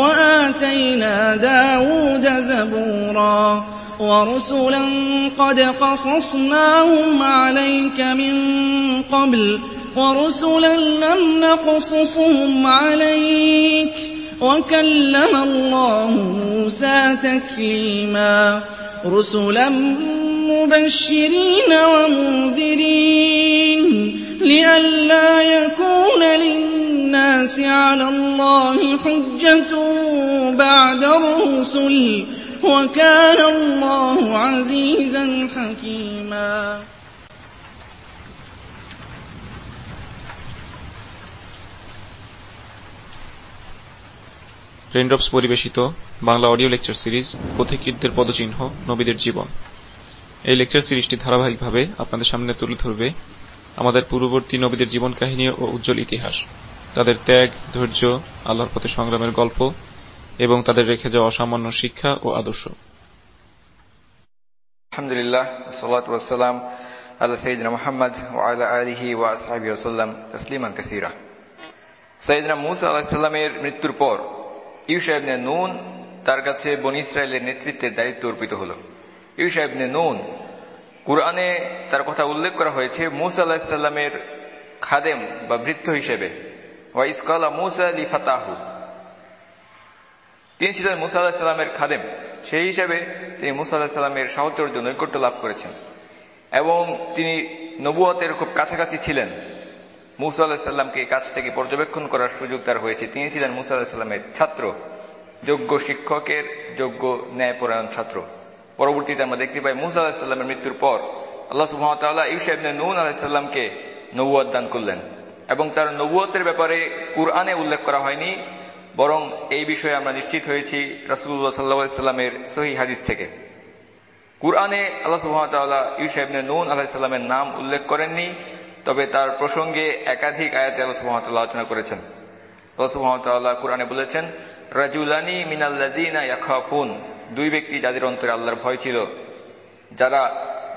وَآتَيْنَا دَاوُودَ زَبُورًا وَرُسُلًا قَدْ قَصَصْنَاهُمْ عَلَيْكَ مِن قَبْلُ وَرُسُلًا لَّمْ نَقْصُصْهُمْ عَلَيْكَ ۚ وَكَلَّمَ اللَّهُ مُوسَىٰ تَكْلِيمًا رُّسُلًا مُّبَشِّرِينَ وَمُنذِرِينَ لِئَلَّا يَكُونَ لِلنَّاسِ عَلَى اللَّهِ حُجَّةٌ بَعْدَ الرُّسُلِ ۚ وَكَانَ اللَّهُ عَزِيزًا حَكِيمًا raindrops পরিবেশিত Bangla audio lecture series পথিকৃতদের পদচিহ্ন নবীদের জীবন এই লেকচার সিরিজটি ধারাবাহিকভাবে আপনাদের সামনে তুলে ধরবে আমাদের পূর্ববর্তী নবীদের জীবন কাহিনী ও উজ্জ্বল ইতিহাস তাদের ত্যাগ, ধৈর্য, আল্লাহর পথে সংগ্রামের গল্প এবং তাদের রেখে যাওয়া অসামান্য শিক্ষা ও আদর্শ। আলহামদুলিল্লাহ মুসা আলাহিসাল্লামের মৃত্যুর পর ইউসা ইবনে নুন তার কাছে বন ইসরায়েলের নেতৃত্বের দায়িত্ব অর্পিত হল। ইউসা ইবনে নুন কুরআনে তার কথা উল্লেখ করা হয়েছে, মুসা আলাহিসাল্লামের খাদেম বা বৃত্ত হিসেবে। ফাতাহু তিনি ছিলেন মুসা আলাহিসাল্লামের খাদেম। সেই হিসেবে তিনি মুসা আলাহিসাল্লামের সাহচর্য নৈকট্য লাভ করেছেন। এবং তিনি নবুয়তের খুব কাছাকাছি ছিলেন। মুসা আলাহিসাল্লামকে কাছ থেকে পর্যবেক্ষণ করার সুযোগ তার হয়েছে। তিনি ছিলেন মুসা আলাহিসাল্লামের ছাত্র, যোগ্য শিক্ষকের যোগ্য ন্যায়পরায়ণ ছাত্র। পরবর্তীতে আমরা দেখতে পাই মুসা আলাহিসাল্লামের মৃত্যুর পর আল্লাহ সুহামতাল্লাহ ইউসা ইবনে নুন আলাহিসাল্লামকে নবুয়াদ দান করলেন। এবং তার নবুয়তের ব্যাপারে কুরআনে উল্লেখ করা হয়নি, বরং এই বিষয়ে আমরা নিশ্চিত হয়েছি রাসুল্লাহ সাল্লা সাল্লামের সহি হাদিস থেকে। কুরআনে আল্লাহ সুহামতাল্লাহ ইউসা ইবনে নুন আলাহিসাল্লামের নাম উল্লেখ করেননি, তবে তার প্রসঙ্গে একাধিক আয়াতে আল্লাহ সুহামতাল্লাহ আলোচনা করেছেন। আল্লাহ সুহামতাল্লাহ কুরআনে বলেছেন, রাজুলানি মিনাল্লাজিনা ইয়াখাফুন দুই ব্যক্তি যাদের অন্তরে আল্লাহর ভয় ছিল, যারা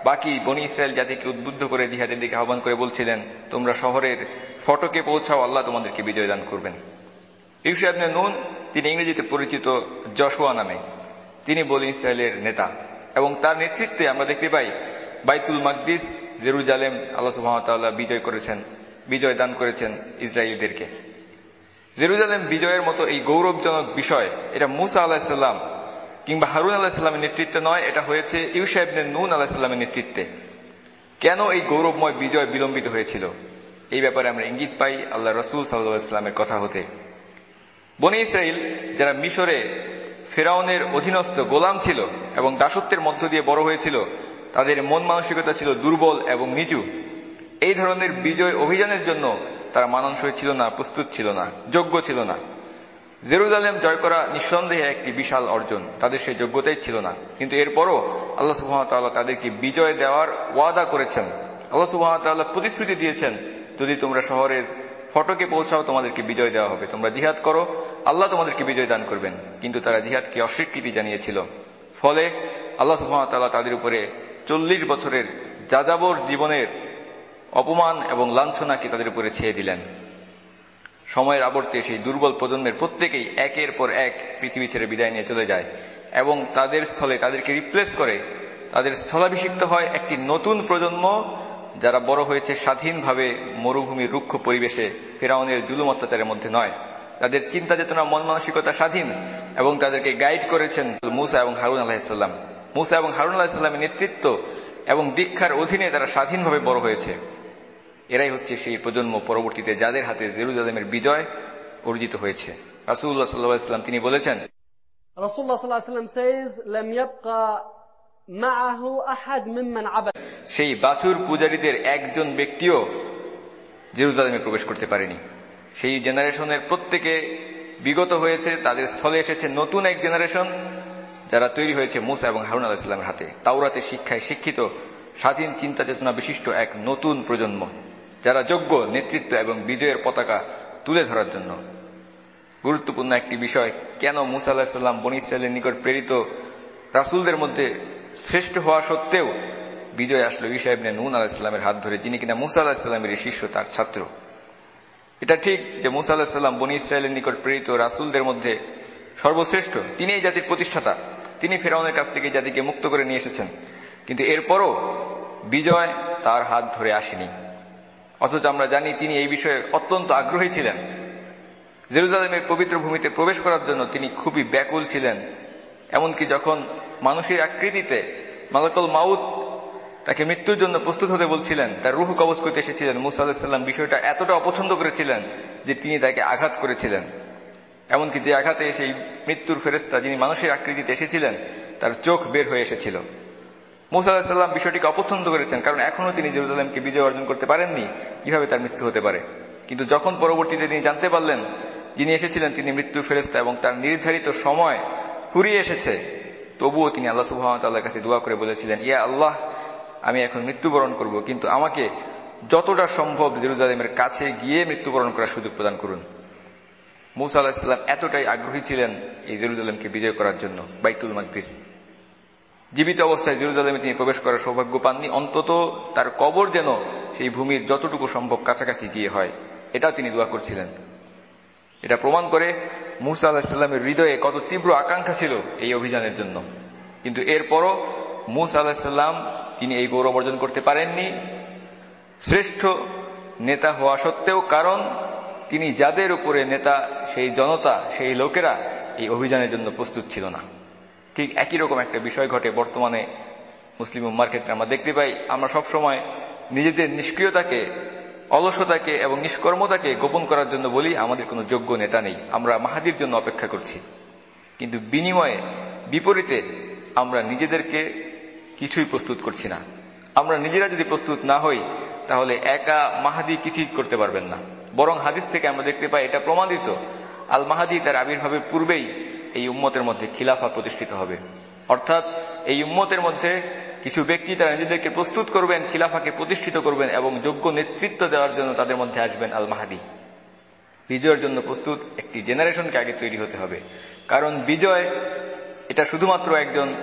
বাকি বনি ইসরায়েল জাতিকে উদ্বুদ্ধ করে জিহাদের দিকে আহ্বান করে বলছিলেন, তোমরা শহরের ফটকে পৌঁছাও আল্লাহ তোমাদেরকে বিজয় দান করবেন। ইউসা ইবনে নুন, তিনি ইংরেজিতে পরিচিত জশোয়া নামে। তিনি বনি ইসরায়েলের নেতা এবং তার নেতৃত্বে আমরা দেখতে পাই বাইতুল মাকদিস, জেরুজালেম, আল্লাহ সুহামতাল্লাহ বিজয় করেছেন, বিজয় দান করেছেন ইসরায়েলদেরকে। জেরুজালেম বিজয়ের মতো এই গৌরবজনক বিষয়, এটা মুসা আলাহিসাল্লাম কিংবা হারুন আলাহিসাল্লামের নেতৃত্বে নয়, এটা হয়েছে ইউসা ইবনে নুন আলাহিসাল্লামের নেতৃত্বে। কেন এই গৌরবময় বিজয় বিলম্বিত হয়েছিল? এই ব্যাপারে আমরা ইঙ্গিত পাই আল্লাহ রসুল সাল্লাহ ইসলামের কথা হতে। বনে ইসরায়েল যারা মিশরে ফেরাউনের অধীনস্থ গোলাম ছিল এবং দাসত্বের মধ্য দিয়ে বড় হয়েছিল, তাদের মন মানসিকতা ছিল দুর্বল এবং নিচু। এই ধরনের বিজয় অভিযানের জন্য তারা মানানসই ছিল না, প্রস্তুত ছিল না, যোগ্য ছিল না। জেরুজালেম জয় করা নিঃসন্দেহে একটি বিশাল অর্জন, তাদের সেই যোগ্যতাই ছিল না। কিন্তু এরপরও আল্লাহ সুহামতাল্লাহ তাদেরকে বিজয় দেওয়ার ওয়াদা করেছেন। আল্লাহ সুহামতাল্লাহ প্রতিশ্রুতি দিয়েছেন যদি তোমরা শহরের ফটকে পৌঁছাও, তোমাদেরকে বিজয় দেওয়া হবে। তোমরা জিহাদ করো, আল্লাহ তোমাদেরকে বিজয় দান করবেন। কিন্তু তারা জিহাদকে অস্বীকৃতি জানিয়েছিল। ফলে আল্লাহ সুহামতাল্লাহ তাদের উপরে চল্লিশ বছরের যাযাবর জীবনের অপমান এবং লাঞ্ছনাকে তাদের উপরে ছেয়ে দিলেন। সময়ের আবর্তে সেই দুর্বল প্রজন্মের প্রত্যেকেই একের পর এক পৃথিবী ছেড়ে বিদায় নিয়ে চলে যায় এবং তাদের স্থলে তাদেরকে রিপ্লেস করে, তাদের স্থলাভিষিক্ত হয় একটি নতুন প্রজন্ম যারা বড় হয়েছে স্বাধীনভাবে মরুভূমির রুক্ষ পরিবেশে ফেরাউনের জুলুম অত্যাচারের মধ্যে নয় তাদের চিন্তা চেতনা মন মানসিকতা স্বাধীন এবং তাদেরকে গাইড করেছেন মুসা এবং হারুন আলাহিসাল্লাম মুসা এবং হারুন আলাহিসাল্লামের নেতৃত্ব এবং দীক্ষার অধীনে তারা স্বাধীনভাবে বড় হয়েছে এরাই হচ্ছে সেই প্রজন্ম পরবর্তীতে যাদের হাতে জেরুজালেমের বিজয় অর্জিত হয়েছে রাসুল্লাহ সাল্লাহাম তিনি বলেছেন Rasulullah sallallahu alaihi wasallam says, "لم يبقى সেই বাছুর পূজারীদের একজন ব্যক্তিও জেরুজালেমে প্রবেশ করতে পারেনি। সেই জেনারেশনের প্রত্যেকে বিগত হয়েছে, তাদের স্থলে এসেছে নতুন এক জেনারেশন যারা তৈরি হয়েছে মুসা এবং হারুন আলাহ ইসলামের হাতে। তাওরাতের শিক্ষায় শিক্ষিত, স্বাধীন চিন্তা চেতনা বিশিষ্ট এক নতুন প্রজন্ম, যারা যোগ্য নেতৃত্ব এবং বিজয়ের পতাকা তুলে ধরার জন্য। গুরুত্বপূর্ণ একটি বিষয়, কেন মুসা আল্লাহিসাল্লাম বনি ইসরায়েলের নিকট প্রেরিত রাসুলদের মধ্যে শ্রেষ্ঠ হওয়া সত্ত্বেও বিজয় আসলো ইসাহেবনে নুন আলাহ ইসলামের হাত ধরে, যিনি কিনা মুসা আল্লাহ ইসলামের শিষ্য, তার ছাত্র। এটা ঠিক যে মুসা আল্লাহ সাল্লাম বনি ইসরায়েলের নিকট প্রেরিত রাসুলদের মধ্যে সর্বশ্রেষ্ঠ, তিনি এই জাতির প্রতিষ্ঠাতা, তিনি ফেরাউনের কাছ থেকে জাতিকে মুক্ত করে নিয়ে এসেছেন। কিন্তু এরপরও বিজয় তার হাত ধরে আসেনি। অথচ আমরা জানি তিনি এই বিষয়ে অত্যন্ত আগ্রহী ছিলেন। জেরুজালেমের পবিত্র ভূমিতে প্রবেশ করার জন্য তিনি খুবই ব্যাকুল ছিলেন। এমনকি যখন মানুষের আকৃতিতে মালাকল মাউদ তাকে মৃত্যুর জন্য প্রস্তুত হতে বলছিলেন, তার রুহ কবচ করতে এসেছিলেন, মুসা আল্লাহাম বিষয়টা এতটা অপছন্দ করেছিলেন যে তিনি তাকে আঘাত করেছিলেন। এমনকি যে আঘাতে সেই মৃত্যুর ফেরেস্তা যিনি মানুষের আকৃতিতে এসেছিলেন, তার চোখ বের হয়ে এসেছিল। মুসা আলাহিসাল্লাম বিষয়টিকে অপছন্দ করেছেন কারণ এখনও তিনি জেরুজালেমকে বিজয় অর্জন করতে পারেননি, কীভাবে তার মৃত্যু হতে পারে? কিন্তু যখন পরবর্তীতে তিনি জানতে পারলেন, যিনি এসেছিলেন তিনি মৃত্যুর ফেরেস্তা এবং তার নির্ধারিত সময় ফুরিয়ে এসেছে। তবুও তিনি আল্লাহ সুহামতাল্লাহর কাছে দোয়া করে বলেছিলেন, ইয়া আল্লাহ, আমি এখন মৃত্যুবরণ করব, কিন্তু আমাকে যতটা সম্ভব জেরুজালেমের কাছে গিয়ে মৃত্যুবরণ করার সুযোগ প্রদান করুন। মুসা আলাহিসাল্লাম এতটাই আগ্রহী ছিলেন এই জেরুজালেমকে বিজয় করার জন্য, বাইতুল মাকদিস। জীবিত অবস্থায় জেরুজালেমে তিনি প্রবেশ করার সৌভাগ্য পাননি, অন্তত তার কবর যেন সেই ভূমির যতটুকু সম্ভব কাছাকাছি গিয়ে হয়, এটাও তিনি দোয়া করছিলেন। এটা প্রমাণ করে মুসা আলাহিসাল্লামের হৃদয়ে কত তীব্র আকাঙ্ক্ষা ছিল এই অভিযানের জন্য। কিন্তু এরপরও মুসা আলাহিসাল্লাম তিনি এই গৌরব অর্জন করতে পারেননি। শ্রেষ্ঠ নেতা হওয়া সত্ত্বেও কারণ তিনি যাদের উপরে নেতা, সেই জনতা, সেই লোকেরা এই অভিযানের জন্য প্রস্তুত ছিল না। ঠিক একই রকম একটা বিষয় ঘটে বর্তমানে মুসলিম উম্মার ক্ষেত্রে আমরা দেখতে পাই। আমরা সবসময় নিজেদের নিষ্ক্রিয়তাকে অলসতাকে এবং নিষ্কর্মতাকে গোপন করার জন্য বলি আমাদের কোনো যোগ্য নেতা নেই। আমরা মাহাদির জন্য অপেক্ষা করছি। কিন্তু বিনিময়ে, বিপরীতে আমরা নিজেদেরকে কিছুই প্রস্তুত করছি না। আমরা নিজেরা যদি প্রস্তুত না হই, তাহলে একা মাহাদি কিছুই করতে পারবেন না। বরং হাদিস থেকে আমরা দেখতে পাই, এটা প্রমাণিত। আল মাহাদি তার আবির্ভাবের পূর্বেই এই উম্মতের মধ্যে খিলাফা প্রতিষ্ঠিত হবে। অর্থাৎ এই উম্মতের মধ্যে কিছু ব্যক্তি তারা নিজেদেরকে প্রস্তুত করবেন, খিলাফাকে প্রতিষ্ঠিত করবেন এবং যোগ্য নেতৃত্ব দেওয়ার জন্য তাদের মধ্যে আসবেন আল মাহাদি বিজয়ের জন্য প্রস্তুত একটি জেনারেশনকে আগে তৈরি হতে হবে। কারণ বিজয় এটা শুধুমাত্র একজন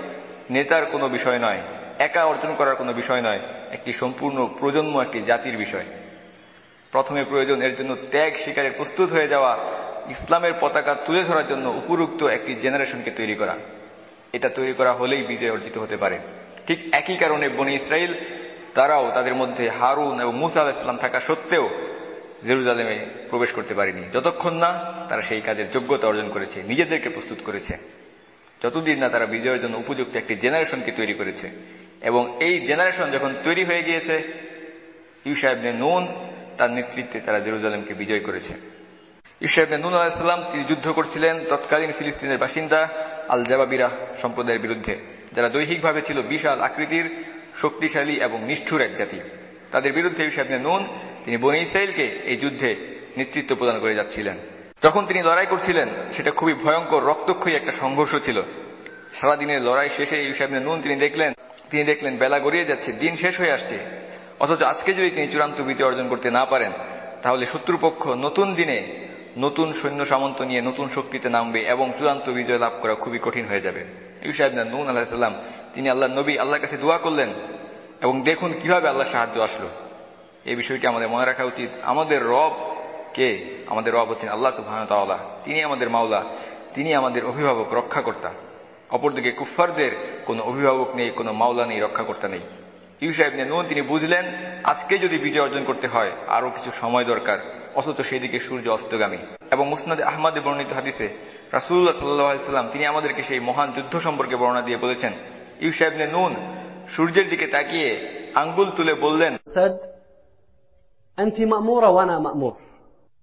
নেতার কোনো বিষয় নয়, একা অর্জন করার কোনো বিষয় নয়, একটি সম্পূর্ণ প্রজন্ম, একটি জাতির বিষয়। প্রথমে প্রয়োজন এর জন্য ত্যাগ শিকারে প্রস্তুত হয়ে যাওয়া, ইসলামের পতাকা তুলে ধরার জন্য উপরুক্ত একটি জেনারেশনকে তৈরি করা। এটা তৈরি করা হলেই বিজয় অর্জিত হতে পারে। ঠিক একই কারণে বনি ইসরায়েল তারাও তাদের মধ্যে হারুন এবং মুসা আলাহ ইসলাম থাকা সত্ত্বেও জেরুজালেমে প্রবেশ করতে পারেনি। যতক্ষণ না তারা সেই কাজের যোগ্যতা অর্জন করেছে, নিজেদেরকে প্রস্তুত করেছে। যতদিন না তারা বিজয়ের জন্য উপযুক্ত একটি জেনারেশনকে তৈরি করেছে এবং এই জেনারেশন যখন তৈরি হয়ে গিয়েছে ইউসাহেবনে নুন তার নেতৃত্বে তারা জেরুজালেমকে বিজয় করেছে। ইসাহেবনে নুন আলাহিসাল্লাম তিনি যুদ্ধ করছিলেন তৎকালীন ফিলিস্তিনের বাসিন্দা আল জাবাবিরা সম্প্রদায়ের বিরুদ্ধে। যারা দৈহিকভাবে ছিল বিশাল আকৃতির, শক্তিশালী এবং নিষ্ঠুর এক জাতি। তাদের বিরুদ্ধে ইসাহেবনে নুন, তিনি বনি ইসরায়েলকে এই যুদ্ধে নেতৃত্ব প্রদান করে যাচ্ছিলেন। যখন তিনি লড়াই করছিলেন, সেটা খুবই ভয়ঙ্কর, রক্তক্ষয়ী একটা সংঘর্ষ ছিল। সারাদিনের লড়াই শেষে ইউসাহেবনে নুন তিনি দেখলেন তিনি দেখলেন বেলা গড়িয়ে যাচ্ছে, দিন শেষ হয়ে আসছে। অথচ আজকে যদি তিনি চূড়ান্ত বিজয় অর্জন করতে না পারেন, তাহলে শত্রুপক্ষ নতুন দিনে নতুন সৈন্য সামন্ত নিয়ে নতুন শক্তিতে নামবে এবং চূড়ান্ত বিজয় লাভ করা খুবই কঠিন হয়ে যাবে। ইউসাহেব নুন আল্লাহাম তিনি আল্লাহ নবী, আল্লাহর কাছে দোয়া করলেন এবং দেখুন কীভাবে আল্লাহ সাহায্য আসলো। এই বিষয়টি আমাদের মনে রাখা উচিত। আমাদের রব কে? আমাদের রব হচ্ছেন আল্লাহ সুবাহ তিনি আমাদের মাওলা, তিনি আমাদের অভিভাবক, রক্ষাকর্তা। অপরদিকে কুফারদের কোনো অভিভাবক নেই, কোনো মাওলা নেই, রক্ষাকর্তা নেই। ইউ সাহেব নুন, তিনি বুঝলেন, আজকে যদি বিজয় অর্জন করতে হয় আরও কিছু সময় দরকার। অথচ সেই দিকে সূর্য অস্তগামী এবং মুসনাদ আহমদে বর্ণিত হাদিসে রাসুল্লাহ সাল্লাহাম তিনি আমাদেরকে সেই মহান যুদ্ধ সম্পর্কে বর্ণনা দিয়ে বলেছেন। ইউসাহেবনে নুন সূর্যের দিকে তাকিয়ে আঙ্গুল তুলে বললেন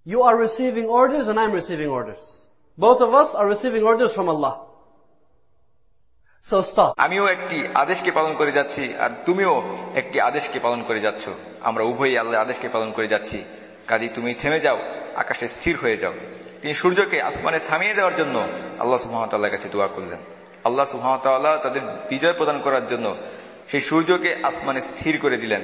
You are receiving orders and I'm receiving orders. Both of us are receiving orders from Allah. আমিও একটি আদেশকে পালন করে যাচ্ছি আর তুমিও একটি আদেশকে পালন করে যাচ্ছ। আমরা উভয়ই আল্লাহ আদেশকে পালন করে যাচ্ছি। কাজী তুমি থেমে যাও, আকাশে স্থির হয়ে যাও। তিনি সূর্যকে আসমানে থামিয়ে দেওয়ার জন্য আল্লাহ সুহামতাল্লাহর কাছে দোয়া করলেন। আল্লাহ সুহামতাল্লাহ তাদের বিজয় প্রদান করার জন্য সেই সূর্যকে আসমানে স্থির করে দিলেন।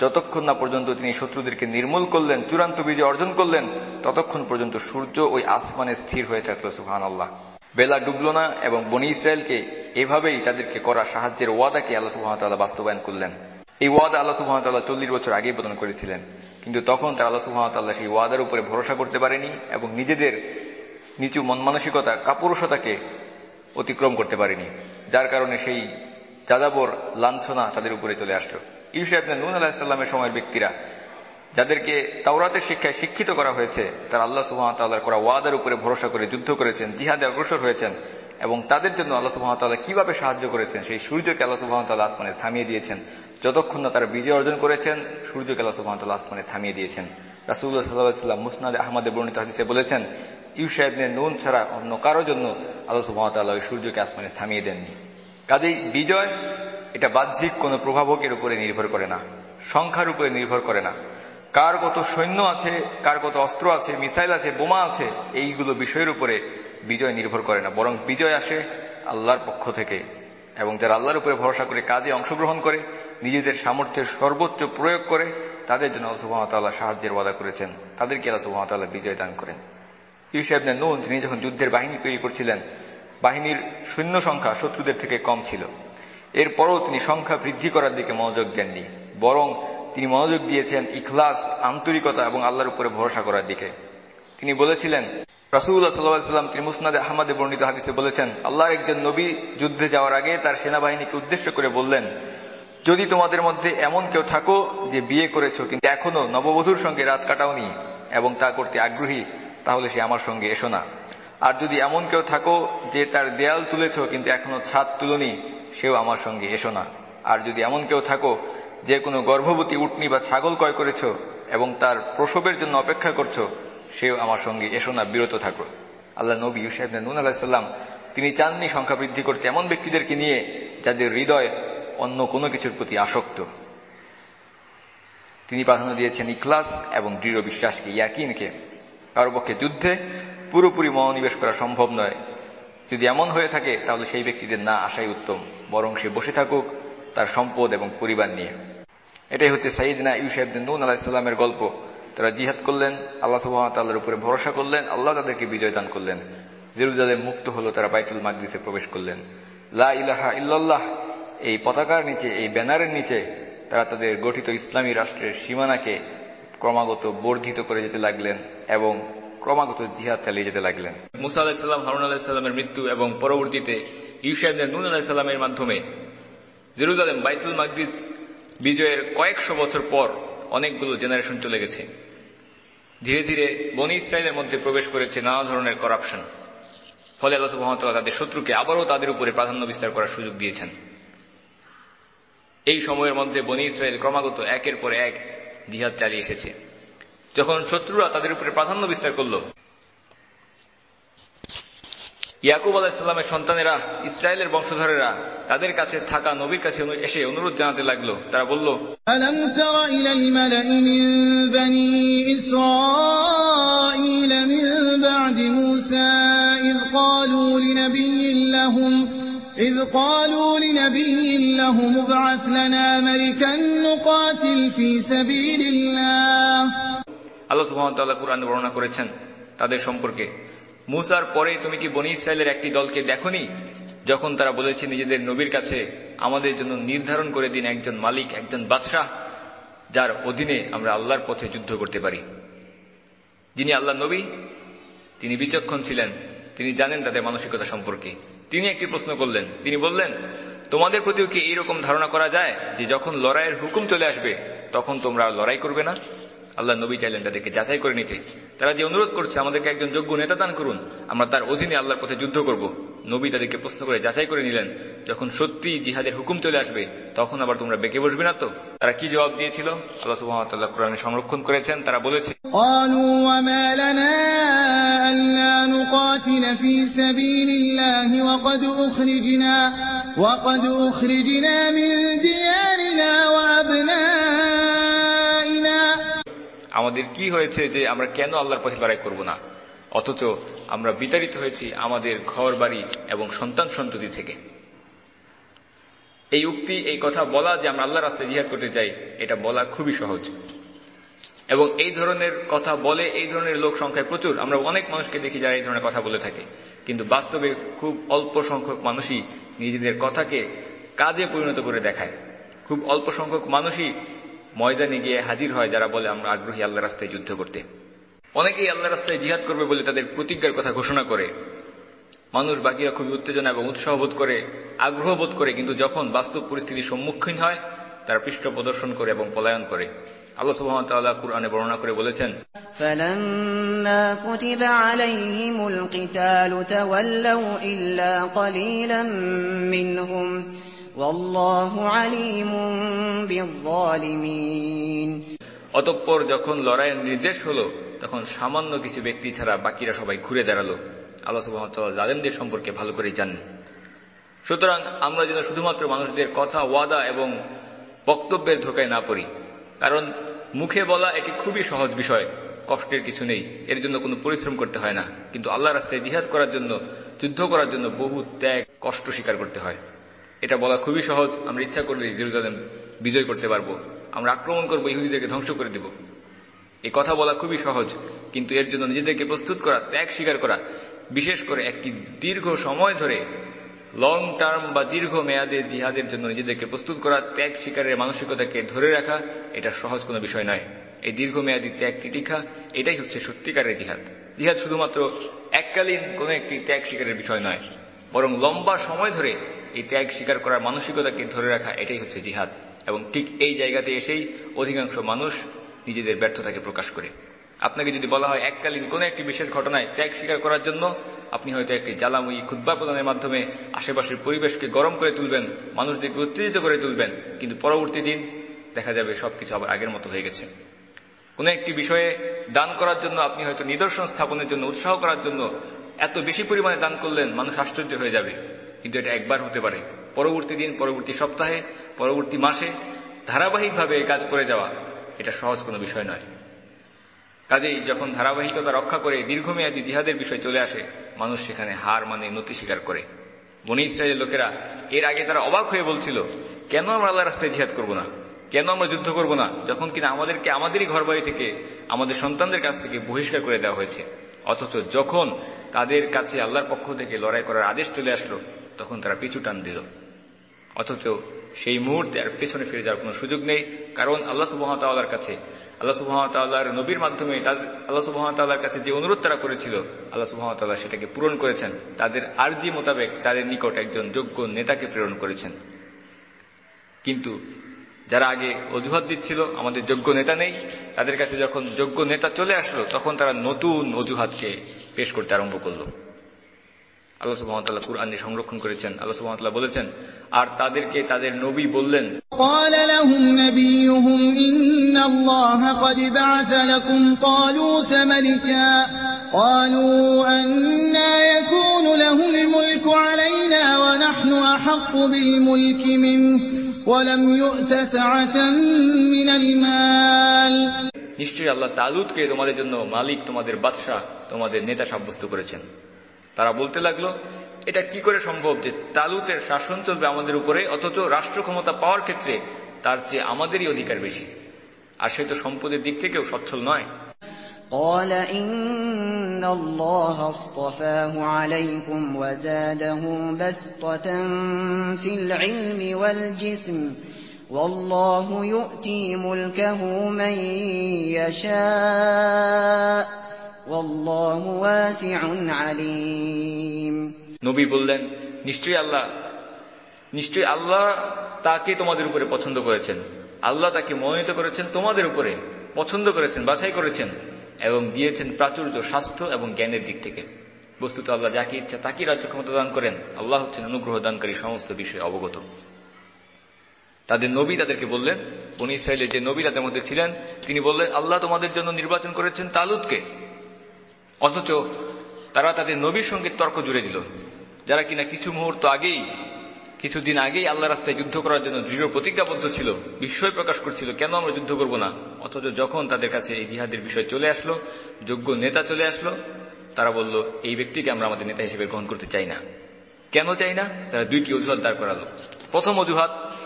যতক্ষণ না পর্যন্ত তিনি শত্রুদেরকে নির্মূল করলেন, চূড়ান্ত বিজয় অর্জন করলেন, ততক্ষণ পর্যন্ত সূর্য ওই আসমানে স্থির হয়ে থাকল সুহান আল্লাহ বেলা ডুবল না এবং বনি ইসরায়েলকে এভাবেই তাদেরকে করা সাহায্যের ওয়াদাকে আল্লাহ সুহামতাল্লাহ বাস্তবায়ন করলেন। এই ওয়াদা আল্লাহ সুহামতাল্লাহ চল্লিশ বছর আগেই প্রদান করেছিলেন। কিন্তু তখন তারা আল্লাহ সুহামতাল্লাহ সেই ওয়াদার উপরে ভরসা করতে পারেনি এবং নিজেদের নিচু মন মানসিকতা কাপুরুষতাকে অতিক্রম করতে পারেনি। যার কারণে সেই যাযাবর লাঞ্ছনা তাদের উপরে চলে আসলো। ইউসা নুন আলাহিসাল্লামের সময়ের ব্যক্তিরা যাদেরকে তাওরাতের শিক্ষায় শিক্ষিত করা হয়েছে, তারা আল্লাহ সুহামতাল্লাহর করা ওয়াদার উপরে ভরসা করে যুদ্ধ করেছেন, জিহাদে অগ্রসর হয়েছেন। এবং তাদের জন্য আল্লাহ সুহামতাল্লাহ কীভাবে সাহায্য করেছেন? সেই সূর্যকে আল্লাহ সুহামতাল্লাহ আসমানে থামিয়ে দিয়েছেন। যতক্ষণ না তারা বিজয় অর্জন করেছেন, সূর্যকে আল্লাহ সুহামতাল্লাহ আসমানে থামিয়ে দিয়েছেন। রাসুল্লাহ সাল্লাহ সাল্লাম মুসনাদ আহমদের বর্ণিত হাদিসে বলেছেন, ইউসা ইবনে নুন ছাড়া অন্য কারও জন্য আল্লাহ সুহামতাল্লাহ সূর্যকে আসমানে থামিয়ে দেননি। কাজেই বিজয় এটা বাহ্যিক কোনো প্রভাবকের উপরে নির্ভর করে না, সংখ্যার উপরে নির্ভর করে না। কার কত সৈন্য আছে, কার কত অস্ত্র আছে, মিসাইল আছে, বোমা আছে, এইগুলো বিষয়ের উপরে বিজয় নির্ভর করে না, বরং বিজয় আসে আল্লাহর পক্ষ থেকে। এবং যারা আল্লাহর উপরে ভরসা করে কাজে অংশগ্রহণ করে, নিজেদের সামর্থ্যের সর্বোচ্চ প্রয়োগ করে, তাদের জন্য আল্লাহ সাহায্যের ওয়াদা করেছেন। তাদেরকে আল্লাহ সুহামতাল্লাহ বিজয় দান করেন। ইউসাহেবনে নুন, তিনি যখন যুদ্ধের বাহিনী তৈরি করছিলেন, বাহিনীর সৈন্য সংখ্যা শত্রুদের থেকে কম ছিল। এরপরও তিনি সংখ্যা বৃদ্ধি করার দিকে মনোযোগ দেননি, বরং তিনি মনোযোগ দিয়েছেন ইখলাস, আন্তরিকতা এবং আল্লাহর উপরে ভরসা করার দিকে। তিনি বলেছিলেন রাসুল্লাহ সাল্লাম তিনি মুসনাদে আহমদে বর্ণিত হাদিসে বলেছেন, আল্লাহর একজন নবী যুদ্ধে যাওয়ার আগে তার সেনাবাহিনীকে উদ্দেশ্য করে বললেন, যদি তোমাদের মধ্যে এমন কেউ থাকো যে বিয়ে করেছ কিন্তু এখনও নববধূর সঙ্গে রাত কাটাওনি এবং তা করতে আগ্রহী, তাহলে সে আমার সঙ্গে এসো না। আর যদি এমন কেউ থাকো যে তার দেয়াল তুলেছ কিন্তু এখনও ছাদ তুলনি, সেও আমার সঙ্গে এসো না। আর যদি এমন কেউ থাকো যে কোনো গর্ভবতী উটনি বা ছাগল ক্রয় করেছ এবং তার প্রসবের জন্য অপেক্ষা করছ সেও আমার সঙ্গে এসো না, বিরত থাকো। আল্লাহ নবী ইউসাহেব নুন আলাহিসাল্লাম তিনি চাননি সংখ্যা বৃদ্ধি করতে এমন ব্যক্তিদেরকে নিয়ে যাদের হৃদয় অন্য কোনো কিছুর প্রতি আসক্ত। তিনি প্রাধান্য দিয়েছেন ইখলাস এবং দৃঢ় বিশ্বাসকে, ইয়াকিনকে। কারও পক্ষে যুদ্ধে পুরোপুরি মনোনিবেশ করা সম্ভব নয়। যদি এমন হয়ে থাকে, তাহলে সেই ব্যক্তিদের না আসাই উত্তম, বরং সে বসে থাকুক তার সম্পদ এবং পরিবার নিয়ে। এটাই হচ্ছে সাইদিনা ইউসাহেব নুন আলাহিসাল্লামের গল্প। তারা জিহাদ করলেন, আল্লাহ সুহামতাল্লাহর উপরে ভরসা করলেন, আল্লাহ তাদেরকে বিজয় দান করলেন। জেরুজালেম মুক্ত হলো, তারা বাইতুল মাকদিসে প্রবেশ করলেন। লা ইলাহা ইল্লাল্লাহ, এই পতাকার নিচে, এই ব্যানারের নিচে তারা তাদের গঠিত ইসলামী রাষ্ট্রের সীমানাকে ক্রমাগত বর্ধিত করে যেতে লাগলেন এবং ক্রমাগত জিহাদ চালিয়ে যেতে লাগলেন। মুসা আলাহিসাল্লাম হারুন আলাহিসাল্লামের মৃত্যু এবং পরবর্তীতে ইউসাহেব নুন আলাহিসাল্লামের মাধ্যমে জেরুজালেম বাইতুল মাকদিস বিজয়ের কয়েকশো বছর পর অনেকগুলো জেনারেশন চলে গেছে। ধীরে ধীরে বনি ইসরায়েলের মধ্যে প্রবেশ করেছে নানা ধরনের করাপশন ফলে আল্লাহ সুহামতাল্লাহ তাদের শত্রুকে আবারও তাদের উপরে প্রাধান্য বিস্তার করার সুযোগ দিয়েছেন। এই সময়ের মধ্যে বনি ইসরায়েল ক্রমাগত একের পর এক জিহাদ চালিয়ে এসেছে। যখন শত্রুরা তাদের উপরে প্রাধান্য বিস্তার করল ইয়াকুব আলাহিসাল্লামের সন্তানেরা ইসরায়েলের বংশধরেরা তাদের কাছে থাকা নবীর কাছে এসে অনুরোধ জানাতে লাগলো তারা বলল ألم تر إلى الملأ من بني إسرائيل من بعد موسى إذ قالوا لنبي لهم إذ قالوا لنبي لهم ابعث لنا ملكا نقاتل في سبيل الله আল্লাহ সুহামতাল্লাহ কুরআন বর্ণনা করেছেন তাদের সম্পর্কে মুসার পরে তুমি কি বনি ইসরায়েলের একটি দলকে দেখনি? যখন তারা বলেছে নিজেদের নবীর কাছে, আমাদের জন্য নির্ধারণ করে দিন একজন মালিক, একজন বাদশাহ, যার অধীনে আমরা আল্লাহর পথে যুদ্ধ করতে পারি। যিনি আল্লাহ নবী, তিনি বিচক্ষণ ছিলেন। তিনি জানেন তাদের মানসিকতা সম্পর্কে। তিনি একটি প্রশ্ন করলেন। তিনি বললেন, তোমাদের প্রতিও কি এইরকম ধারণা করা যায় যে যখন লড়াইয়ের হুকুম চলে আসবে, তখন তোমরা লড়াই করবে না? আল্লাহ নবী চাইলেন তাদেরকে যাচাই করে নিতে তারা যে অনুরোধ করছে আমাদেরকে একজন যোগ্য নেতা দান করুন আমরা তার অধীনে আল্লাহর পথে যুদ্ধ করব নবী তাদেরকে প্রশ্ন করে যাচাই করে নিলেন যখন সত্যি জিহাদের হুকুম চলে আসবে তখন আবার তোমরা বেঁকে বসবে না তো তারা কি জবাব দিয়েছিল আল্লাহ সুহামতাল্লাহ কোরআনে সংরক্ষণ করেছেন তারা বলেছে قالوا وما لنا ألا نقاتل في سبيل الله وقد أخرجنا وقد أخرجنا من ديارنا وأبنائنا আমাদের কি হয়েছে যে আমরা কেন আল্লাহর পথে লড়াই করব না? অথচ আমরা বিতাড়িত হয়েছি আমাদের ঘর বাড়ি এবং সন্তান সন্ততি থেকে। এই উক্তি, এই কথা বলা যে আমরা আল্লাহ রাস্তায় জিহাদ করতে চাই, এটা বলা খুবই সহজ। এবং এই ধরনের কথা বলে, এই ধরনের লোক সংখ্যায় প্রচুর। আমরা অনেক মানুষকে দেখি যারা এই ধরনের কথা বলে থাকে। কিন্তু বাস্তবে খুব অল্প সংখ্যক মানুষই নিজেদের কথাকে কাজে পরিণত করে দেখায়। খুব অল্প সংখ্যক মানুষই ময়দানে গিয়ে হাজির হয় যারা বলে আমরা আগ্রহী আল্লাহ রাস্তায় যুদ্ধ করতে অনেকেই আল্লাহ রাস্তায় জিহাদ করবে বলে তাদের প্রতিজ্ঞার কথা ঘোষণা করে মানুষ বাকিরা খুবই উত্তেজনা এবং উৎসাহ বোধ করে আগ্রহ বোধ করে কিন্তু যখন বাস্তব পরিস্থিতির সম্মুখীন হয় তারা পৃষ্ঠ প্রদর্শন করে এবং পলায়ন করে আল্লাহ সুহামতাল্লাহ কুরআনে বর্ণনা করে বলেছেন فلما অতঃপর যখন লড়াইয়ের নির্দেশ হলো, তখন সামান্য কিছু ব্যক্তি ছাড়া বাকিরা সবাই ঘুরে দাঁড়াল। আল্লাহ সুবাহতাল জালেমদের সম্পর্কে ভালো করে জানেন। সুতরাং আমরা যেন শুধুমাত্র মানুষদের কথা, ওয়াদা এবং বক্তব্যের ধোকায় না পড়ি। কারণ মুখে বলা এটি খুবই সহজ বিষয়, কষ্টের কিছু নেই, এর জন্য কোনো পরিশ্রম করতে হয় না। কিন্তু আল্লাহ রাস্তায় জিহাদ করার জন্য, যুদ্ধ করার জন্য বহু ত্যাগ, কষ্ট স্বীকার করতে হয়। এটা বলা খুবই সহজ। আমরা ইচ্ছা করলে জেরুজালেম বিজয় করতে পারব। আমরা আক্রমণ করব, ইহুদিদেরকে ধ্বংস করে দেব। এই কথা বলা খুবই সহজ, কিন্তু এর জন্য নিজেদেরকে প্রস্তুত করা, ত্যাগ স্বীকার করা, বিশেষ করে একটি দীর্ঘ সময় ধরে লং টার্ম বা দীর্ঘ মেয়াদে জিহাদের জন্য নিজেদেরকে প্রস্তুত করা, ত্যাগ শিকারের মানসিকতাকে ধরে রাখা, এটা সহজ কোনো বিষয় নয়। এই দীর্ঘমেয়াদী ত্যাগ তিতিক্ষা, এটাই হচ্ছে সত্যিকারের জিহাদ। জিহাদ শুধুমাত্র এককালীন কোনো একটি ত্যাগ শিকারের বিষয় নয়, বরং লম্বা সময় ধরে এই ত্যাগ স্বীকার করার মানসিকতাকে ধরে রাখা এটাই হচ্ছে জিহাদ। এবং ঠিক এই জায়গাতে এসেই অধিকাংশ মানুষ নিজেদের ব্যর্থতাকে প্রকাশ করে। আপনাকে যদি বলা হয় এককালীন কোনো একটি বিশেষ ঘটনায় ত্যাগ স্বীকার করার জন্য, আপনি হয়তো একটি জ্বালাময়ী ক্ষুদ্া প্রদানের মাধ্যমে আশেপাশের পরিবেশকে গরম করে তুলবেন, মানুষদেরকে উত্তেজিত করে তুলবেন, কিন্তু পরবর্তী দিন দেখা যাবে সবকিছু আবার আগের মতো হয়ে গেছে। কোনো একটি বিষয়ে দান করার জন্য, আপনি হয়তো নিদর্শন স্থাপনের জন্য, উৎসাহ করার জন্য এত বেশি পরিমাণে দান করলেন, মানুষ আশ্চর্য হয়ে যাবে। কিন্তু এটা একবার হতে পারে। পরবর্তী দিন, পরবর্তী সপ্তাহে, পরবর্তী মাসে ধারাবাহিকভাবে এই কাজ করে যাওয়া, এটা সহজ কোনো বিষয় নয়। কাজেই যখন ধারাবাহিকতা রক্ষা করে দীর্ঘমেয়াদী জিহাদের বিষয় চলে আসে, মানুষ সেখানে হার মানে নতি স্বীকার করে। বনি ইসরায়েলের লোকেরা এর আগে তারা অবাক হয়ে বলছিল, কেন আমরা আল্লাহ রাস্তায় জিহাদ করব না? কেন আমরা যুদ্ধ করব না? যখন কিনা আমাদেরকে আমাদেরই ঘর বাড়ি থেকে, আমাদের সন্তানদের কাছ থেকে বহিষ্কার করে দেওয়া হয়েছে। অথচ যখন তাদের কাছে আল্লাহর পক্ষ থেকে লড়াই করার আদেশ চলে আসলো তখন তারা পিছু টান দিল। অথচ সেই মুহূর্তে আর পেছনে ফিরে যাওয়ার কোনো সুযোগ নেই, কারণ আল্লাহ সুবাহতাল্লাহর কাছে, আল্লাহ সুবাহতাল্লাহর নবীর মাধ্যমে তাদের, আল্লাহ সুবাহতাল্লাহর কাছে যে অনুরোধ তারা করেছিল, আল্লাহ সুবাহতাল্লাহ সেটাকে পূরণ করেছেন। তাদের আর্জি মোতাবেক তাদের নিকট একজন যোগ্য নেতাকে প্রেরণ করেছেন। কিন্তু যারা আগে অজুহাত দিচ্ছিল, আমাদের যোগ্য নেতা নেই, তাদের কাছে যখন যোগ্য নেতা চলে আসলো, তখন তারা নতুন অজুহাতকে পেশ করতে আরম্ভ করল। আল্লাহ সুহামতাল্লাহ কুরআনে সংরক্ষণ করেছেন আল্লাহ সুহামতাল্লাহ বলেছেন আর তাদেরকে তাদের নবী বললেন قال لهم نبيهم إن الله قد بعث لكم طالوت ملكا قالوا أنا يكون له الملك علينا ونحن أحق بالملك منه ولم يؤت سعة من المال নিশ্চয়ই আল্লাহ তালুদকে তোমাদের জন্য মালিক তোমাদের বাদশাহ তোমাদের নেতা সাব্যস্ত করেছেন তারা বলতে লাগলো এটা কি করে সম্ভব যে তালুতের শাসন চলবে আমাদের উপরে অথচ রাষ্ট্র ক্ষমতা পাওয়ার ক্ষেত্রে তার চেয়ে আমাদেরই অধিকার বেশি আর সে তো সম্পদের দিক থেকেও সচ্ছল নয় قال إن الله اصطفاه عليكم وزاده بسطة في العلم والجسم والله يؤتي ملكه من يشاء নবী বললেন, নিশ্চয়ই আল্লাহ নিশ্চয়ই আল্লাহ তাকে তোমাদের উপরে পছন্দ করেছেন। আল্লাহ তাকে মনোনীত করেছেন তোমাদের উপরে, পছন্দ করেছেন, বাছাই করেছেন এবং দিয়েছেন প্রাচুর্য, স্বাস্থ্য এবং জ্ঞানের দিক থেকে। বস্তুত আল্লাহ যাকে ইচ্ছা তাকেই রাজ্য ক্ষমতা দান করেন। আল্লাহ হচ্ছেন অনুগ্রহ দানকারী সমস্ত বিষয়ে অবগত। তাদের নবী তাদেরকে বললেন, বনি ইসরায়েলের যে নবী তাদের মধ্যে ছিলেন, তিনি বললেন, আল্লাহ তোমাদের জন্য নির্বাচন করেছেন তালুদকে। অথচ তারা তাদের নবীর সঙ্গে তর্ক জুড়ে দিল। যারা কিনা কিছু মুহূর্ত আগেই কিছুদিন আগেই আল্লাহ রাস্তায় যুদ্ধ করার জন্য দৃঢ় প্রতিজ্ঞাবদ্ধ ছিল, বিস্ময় প্রকাশ করছিল, কেন আমরা যুদ্ধ করব না? অথচ যখন তাদের কাছে এই জিহাদের বিষয় চলে আসলো, যোগ্য নেতা চলে আসলো, তারা বলল, এই ব্যক্তিকে আমরা আমাদের নেতা হিসেবে গ্রহণ করতে চাই না। কেন চাই না? তারা দুইটি অজুহাত দাঁড় করালো। প্রথম অজুহাত,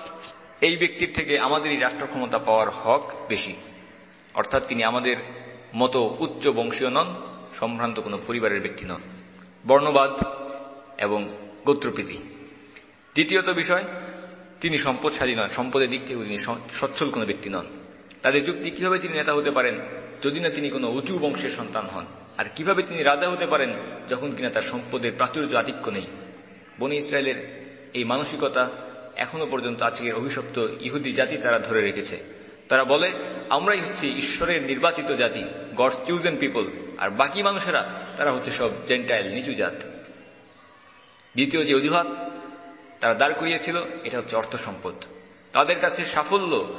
এই ব্যক্তির থেকে আমাদের এই রাষ্ট্র ক্ষমতা পাওয়ার হক বেশি। অর্থাৎ তিনি আমাদের মতো উচ্চ বংশীয় নন সম্ভ্রান্ত কোনো পরিবারের ব্যক্তি নন। বর্ণবাদ এবং গোত্রপ্রীতি। দ্বিতীয়ত বিষয়, তিনি সম্পদশালী নন, সম্পদের দিক থেকে তিনি সচ্ছল কোনো ব্যক্তি নন। তাদের যুক্তি, কীভাবে তিনি নেতা হতে পারেন যদি না তিনি কোনো উঁচু বংশের সন্তান হন? আর কীভাবে তিনি রাজা হতে পারেন যখন কিনা তার সম্পদের প্রাচুর্য আধিক্য নেই? বনি ইসরায়েলের এই মানসিকতা এখনও পর্যন্ত আজকের অভিশপ্ত ইহুদি জাতি তারা ধরে রেখেছে। তারা বলে, আমরাই হচ্ছে ঈশ্বরের নির্বাচিত জাতি, গডস চুজেন পিপল, আর বাকি মানুষেরা, তারা হচ্ছে সব জেন্টাইল, নিচু জাত। দ্বিতীয় যে অজুহাত তারা দাঁড় করিয়েছিল, এটা হচ্ছে অর্থ সম্পদ। তাদের কাছে সাফল্য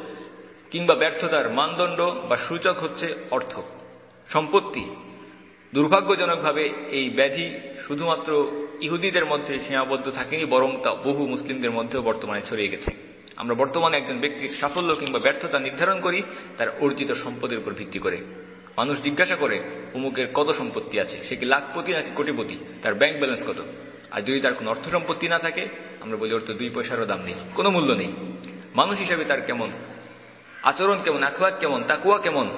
কিংবা ব্যর্থতার মানদণ্ড বা সূচক হচ্ছে অর্থ। সম্পত্তি। দুর্ভাগ্যজনকভাবে এই ব্যাধি শুধুমাত্র ইহুদিদের মধ্যে সীমাবদ্ধ থাকেনি, বরং তা বহু মুসলিমদের মধ্যেও বর্তমানে ছড়িয়ে গেছে। আমরা বর্তমানে একজন ব্যক্তির সাফল্য কিংবা ব্যর্থতা নির্ধারণ করি, তার অর্জিত সম্পদের উপর ভিত্তি করে। মানুষ জিজ্ঞাসা করে উমুকের কত সম্পত্তি আছে? সে কি লাখপতি নাকি কোটিপতি? তার ব্যাংক ব্যালেন্স কত? আর যদি তার কোনো অর্থ সম্পত্তি না থাকে, আমরা বলি, ওর তো দুই পয়সারও দাম নেই, কোনো মূল্য নেই। মানুষ হিসেবে তার কেমন আচরণ কেমন আখলাক কেমন, তাকুয়া কেমন,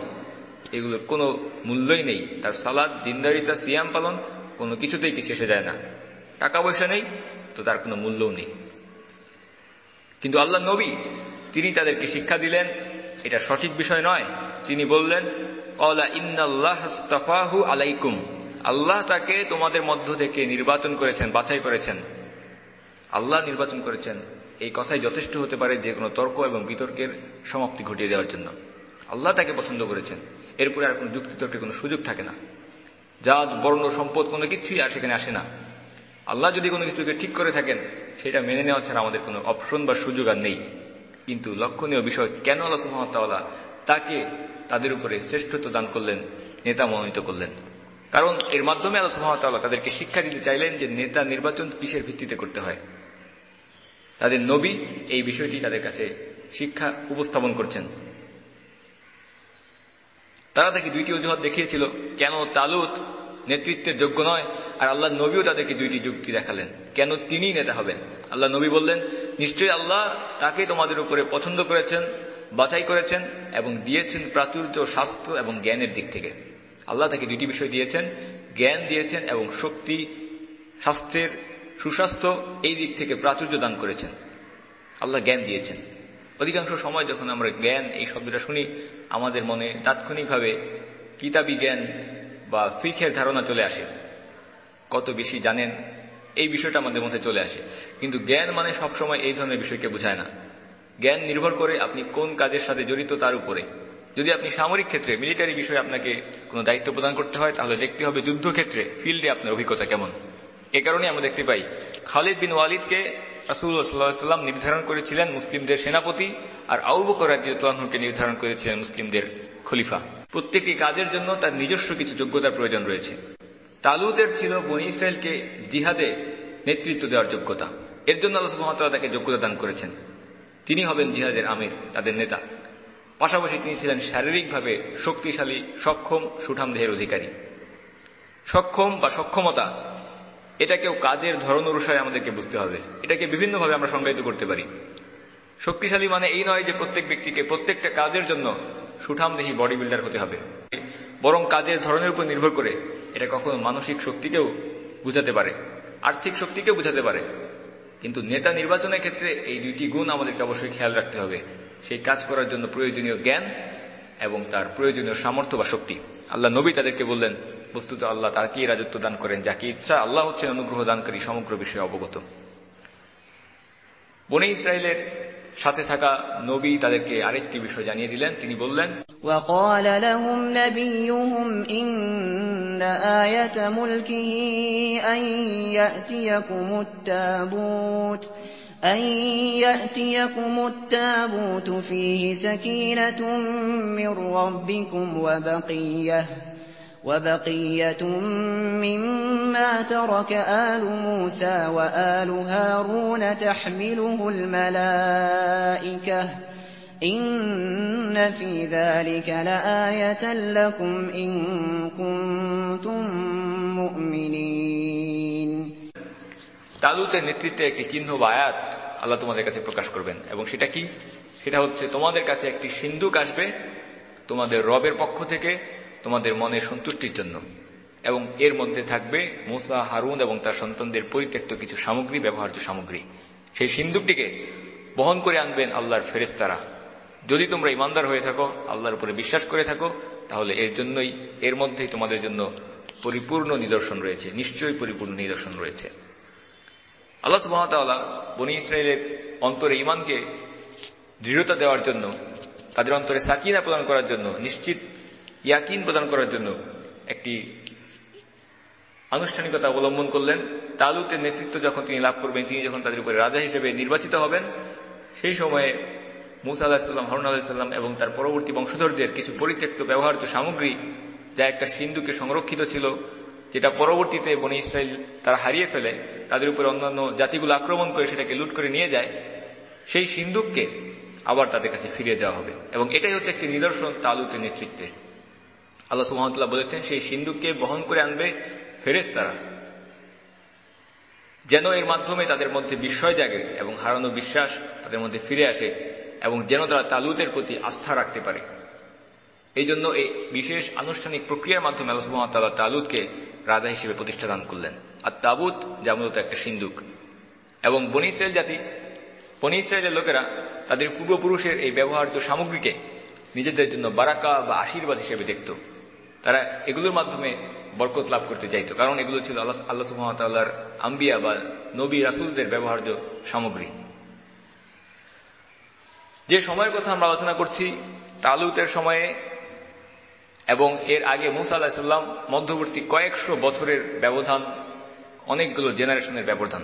এগুলোর কোনো মূল্যই নেই। তার সালাদ, দিনদারিতা, সিয়াম পালন কোনো কিছুতেই কিছু এসে যায় না। টাকা পয়সা নেই, তো তার কোনো মূল্যও নেই। কিন্তু আল্লাহ নবী, তিনি তাদেরকে শিক্ষা দিলেন। এটা সঠিক বিষয় নয়। তিনি বললেন, কলা ইন্নাল্লাহু আলাইকুম। আল্লাহ তাকে তোমাদের মধ্য থেকে নির্বাচন করেছেন, বাছাই করেছেন। আল্লাহ নির্বাচন করেছেন। এই কথাই যথেষ্ট হতে পারে যে কোনো তর্ক এবং বিতর্কের সমাপ্তি ঘটিয়ে দেওয়ার জন্য। আল্লাহ তাকে পছন্দ করেছেন। এরপরে আর কোনো যুক্তিতর্কের কোনো সুযোগ থাকে না। জাত বর্ণ সম্পদ কোনো কিছুই আর সেখানে আসে না। আল্লাহ যদি কোনো কিছুকে ঠিক করে থাকেন, সেটা মেনে নেওয়া ছাড়া আমাদের কোনো অপশন বা সুযোগ আর নেই। কিন্তু লক্ষণীয় বিষয়, কেন আল্লাহ সুহামতাল্লাহ তাকে তাদের উপরে শ্রেষ্ঠত্ব দান করলেন, নেতা মনোনীত করলেন? কারণ এর মাধ্যমে আল্লাহ সুহামতাল্লাহ তাদেরকে শিক্ষা দিতে চাইলেন যে নেতা নির্বাচন কিসের ভিত্তিতে করতে হয়। তাদের নবী এই বিষয়টি তাদের কাছে শিক্ষা উপস্থাপন করছেন। তারা তাকে দুইটি অজুহাত দেখিয়েছিল, কেন তালুত নেতৃত্বের যোগ্য নয়। আর আল্লাহ নবীও তাদেরকে দুইটি যুক্তি দেখালেন। কেন তিনি নেতা হবেন? আল্লাহ নবী বললেন, নিশ্চয়ই আল্লাহ তাকে তোমাদের উপরে পছন্দ করেছেন, বাছাই করেছেন এবং দিয়েছেন প্রাচুর্য স্বাস্থ্য এবং জ্ঞানের দিক থেকে। আল্লাহ তাকে দুইটি বিষয় দিয়েছেন, জ্ঞান দিয়েছেন এবং শক্তি স্বাস্থ্যের সুস্বাস্থ্য এই দিক থেকে প্রাচুর্য দান করেছেন। আল্লাহ জ্ঞান দিয়েছেন। অধিকাংশ সময় যখন আমরা জ্ঞান এই শব্দটা শুনি, আমাদের মনে তাৎক্ষণিকভাবে কিতাবি জ্ঞান বা ফিখের ধারণা চলে আসে। কত বেশি জানেন, এই বিষয়টা আমাদের মধ্যে চলে আসে। কিন্তু জ্ঞান মানে সবসময় এই ধরনের বিষয়কে বোঝায় না। জ্ঞান নির্ভর করে আপনি কোন কাজের সাথে জড়িত তার উপরে। যদি আপনি সামরিক ক্ষেত্রে মিলিটারি বিষয়ে আপনাকে কোনো দায়িত্ব প্রদান করতে হয়, তাহলে দেখতে হবে যুদ্ধক্ষেত্রে ফিল্ডে আপনার অভিজ্ঞতা কেমন। এ কারণে আমরা দেখতে পাই, খালিদ বিন ওয়ালিদকে রাসুল্লাহ সাল্লাম নির্ধারণ করেছিলেন মুসলিমদের সেনাপতি, আর আউবকর রাজ্যকে নির্ধারণ করেছিলেন মুসলিমদের খলিফা। প্রত্যেকটি কাজের জন্য তার নিজস্ব কিছু যোগ্যতার প্রয়োজন রয়েছে। তালুদের ছিল বনি ইসরায়েলকে জিহাদে নেতৃত্ব দেওয়ার যোগ্যতা। এর জন্য আল্লাহ সুহামতাল্লাহ তাকে যোগ্যতা দান করেছেন। তিনি হবেন জিহাদের আমির, তাদের নেতা। পাশাপাশি তিনি ছিলেন শারীরিকভাবে শক্তিশালী, সক্ষম, সুঠাম দেহের অধিকারী। সক্ষম বা সক্ষমতা, এটাকেও কাজের ধরন অনুসারে আমাদেরকে বুঝতে হবে। এটাকে বিভিন্নভাবে আমরা সংজ্ঞায়িত করতে পারি। শক্তিশালী মানে এই নয় যে প্রত্যেক ব্যক্তিকে প্রত্যেকটা কাজের জন্য সুঠামদেহী বডি বিল্ডার হতে হবে। বরং কাজের ধরনের উপর নির্ভর করে এটা কখনো মানসিক শক্তিকেও বুঝাতে পারে, আর্থিক শক্তিকেও বুঝাতে পারে। কিন্তু নেতা নির্বাচনের ক্ষেত্রে এই দুইটি গুণ আমাদেরকে অবশ্যই খেয়াল রাখতে হবে। সেই কাজ করার জন্য প্রয়োজনীয় জ্ঞান এবং তার প্রয়োজনীয় সামর্থ্য বা শক্তি। আল্লাহ নবী তাদেরকে বললেন, বস্তুত আল্লাহ তাকেই রাজত্ব দান করেন, যাকে ইচ্ছা আল্লাহ হচ্ছেন অনুগ্রহ দানকারী সমগ্র বিষয়ে অবগত। বনে ইসরায়েলের সাথে থাকা নবী তাদেরকে আরেকটি বিষয় জানিয়ে দিলেন তিনি বললেন وقال لهم نبيهم إن آية ملكه أن يأتيكم التابوت أن يأتيكم التابوت فيه سكينة من ربكم وبقية وبقية مما ترك آل موسى وآل هارون تحمله الملائكة إِنَّ فِي ذَٰلِكَ لَآيَةً لَّكُمْ إِن كُنتُم مُّؤْمِنِينَ তালুতের নেতৃত্বে একটি চিহ্ন বা আয়াত আল্লাহ তোমাদের কাছে প্রকাশ করবেন এবং সেটা কি সেটা হচ্ছে তোমাদের কাছে একটি সিন্ধুক আসবে তোমাদের রবের পক্ষ থেকে তোমাদের মনের সন্তুষ্টির জন্য। এবং এর মধ্যে থাকবে মোসা, হারুন এবং তার সন্তানদের পরিত্যক্ত কিছু সামগ্রী ব্যবহার্য সামগ্রী। সেই সিন্ধুকটিকে বহন করে আনবেন আল্লাহর ফেরেস্তারা যদি তোমরা ইমানদার হয়ে থাকো, আল্লাহর উপরে বিশ্বাস করে থাকো, তাহলে এর জন্যই, এর মধ্যেই তোমাদের জন্য পরিপূর্ণ নিদর্শন রয়েছে, নিশ্চয়ই পরিপূর্ণ নিদর্শন রয়েছে। আল্লাহ সুবাহতাল্লাহ বনি ইসরায়েলের অন্তরে ইমানকে দৃঢ়তা দেওয়ার জন্য, তাদের অন্তরে সাকিনা প্রদান করার জন্য নিশ্চিত ইয়াকিন প্রদান করার জন্য একটি আনুষ্ঠানিকতা অবলম্বন করলেন। তালুতের নেতৃত্ব যখন তিনি লাভ করবেন, তিনি যখন তাদের উপরে রাজা হিসেবে নির্বাচিত হবেন, সেই সময়ে মুসা আলাহিসাল্লাম হরুন আলাহিসাল্লাম এবং তার পরবর্তী বংশধরদের কিছু পরিত্যক্ত ব্যবহার্য সামগ্রী, যা একটা সিন্ধুকে সংরক্ষিত ছিল, যেটা পরবর্তীতে বনি ইসরায়েল তারা হারিয়ে ফেলে, তাদের উপরে অন্যান্য জাতিগুলো আক্রমণ করে সেটাকে লুট করে নিয়ে যায়, সেই সিন্ধুককে আবার তাদের কাছে ফিরিয়ে দেওয়া হবে। এবং এটাই হচ্ছে একটি নিদর্শন তালুতের নেতৃত্বে আল্লাহ সুহামতাল্লাহ বলেছেন, সেই সিন্ধুককে বহন করে আনবে ফেরেস তারা যেন এর মাধ্যমে তাদের মধ্যে বিস্ময় জাগে এবং হারানো বিশ্বাস তাদের মধ্যে ফিরে আসে এবং যেন তারা তালুতের প্রতি আস্থা রাখতে পারে। এই জন্য এই বিশেষ আনুষ্ঠানিক প্রক্রিয়ার মাধ্যমে আল্লাহ সুহামতাল্লাহ তালুদকে রাজা হিসেবে প্রতিষ্ঠা দান করলেন। আর তাবুত যা মূলত একটা সিন্ধুক। এবং বনি ইসরায়েল জাতি, বনি ইসরায়েলের লোকেরা তাদের পূর্বপুরুষের এই ব্যবহার্য সামগ্রীকে নিজেদের জন্য বারাকা বা আশীর্বাদ হিসেবে দেখত। তারা এগুলোর মাধ্যমে বরকত লাভ করতে চাইত। কারণ এগুলো ছিল আল্লাহ আল্লাহ সুহামতাল্লাহর আম্বিয়া বা নবী রাসুলদের ব্যবহার্য সামগ্রী। যে সময়ের কথা আমরা আলোচনা করছি, তালুতের সময়ে এবং এর আগে মুসা আলাহিসাল্লাম মধ্যবর্তী কয়েকশো বছরের ব্যবধান, অনেকগুলো জেনারেশনের ব্যবধান।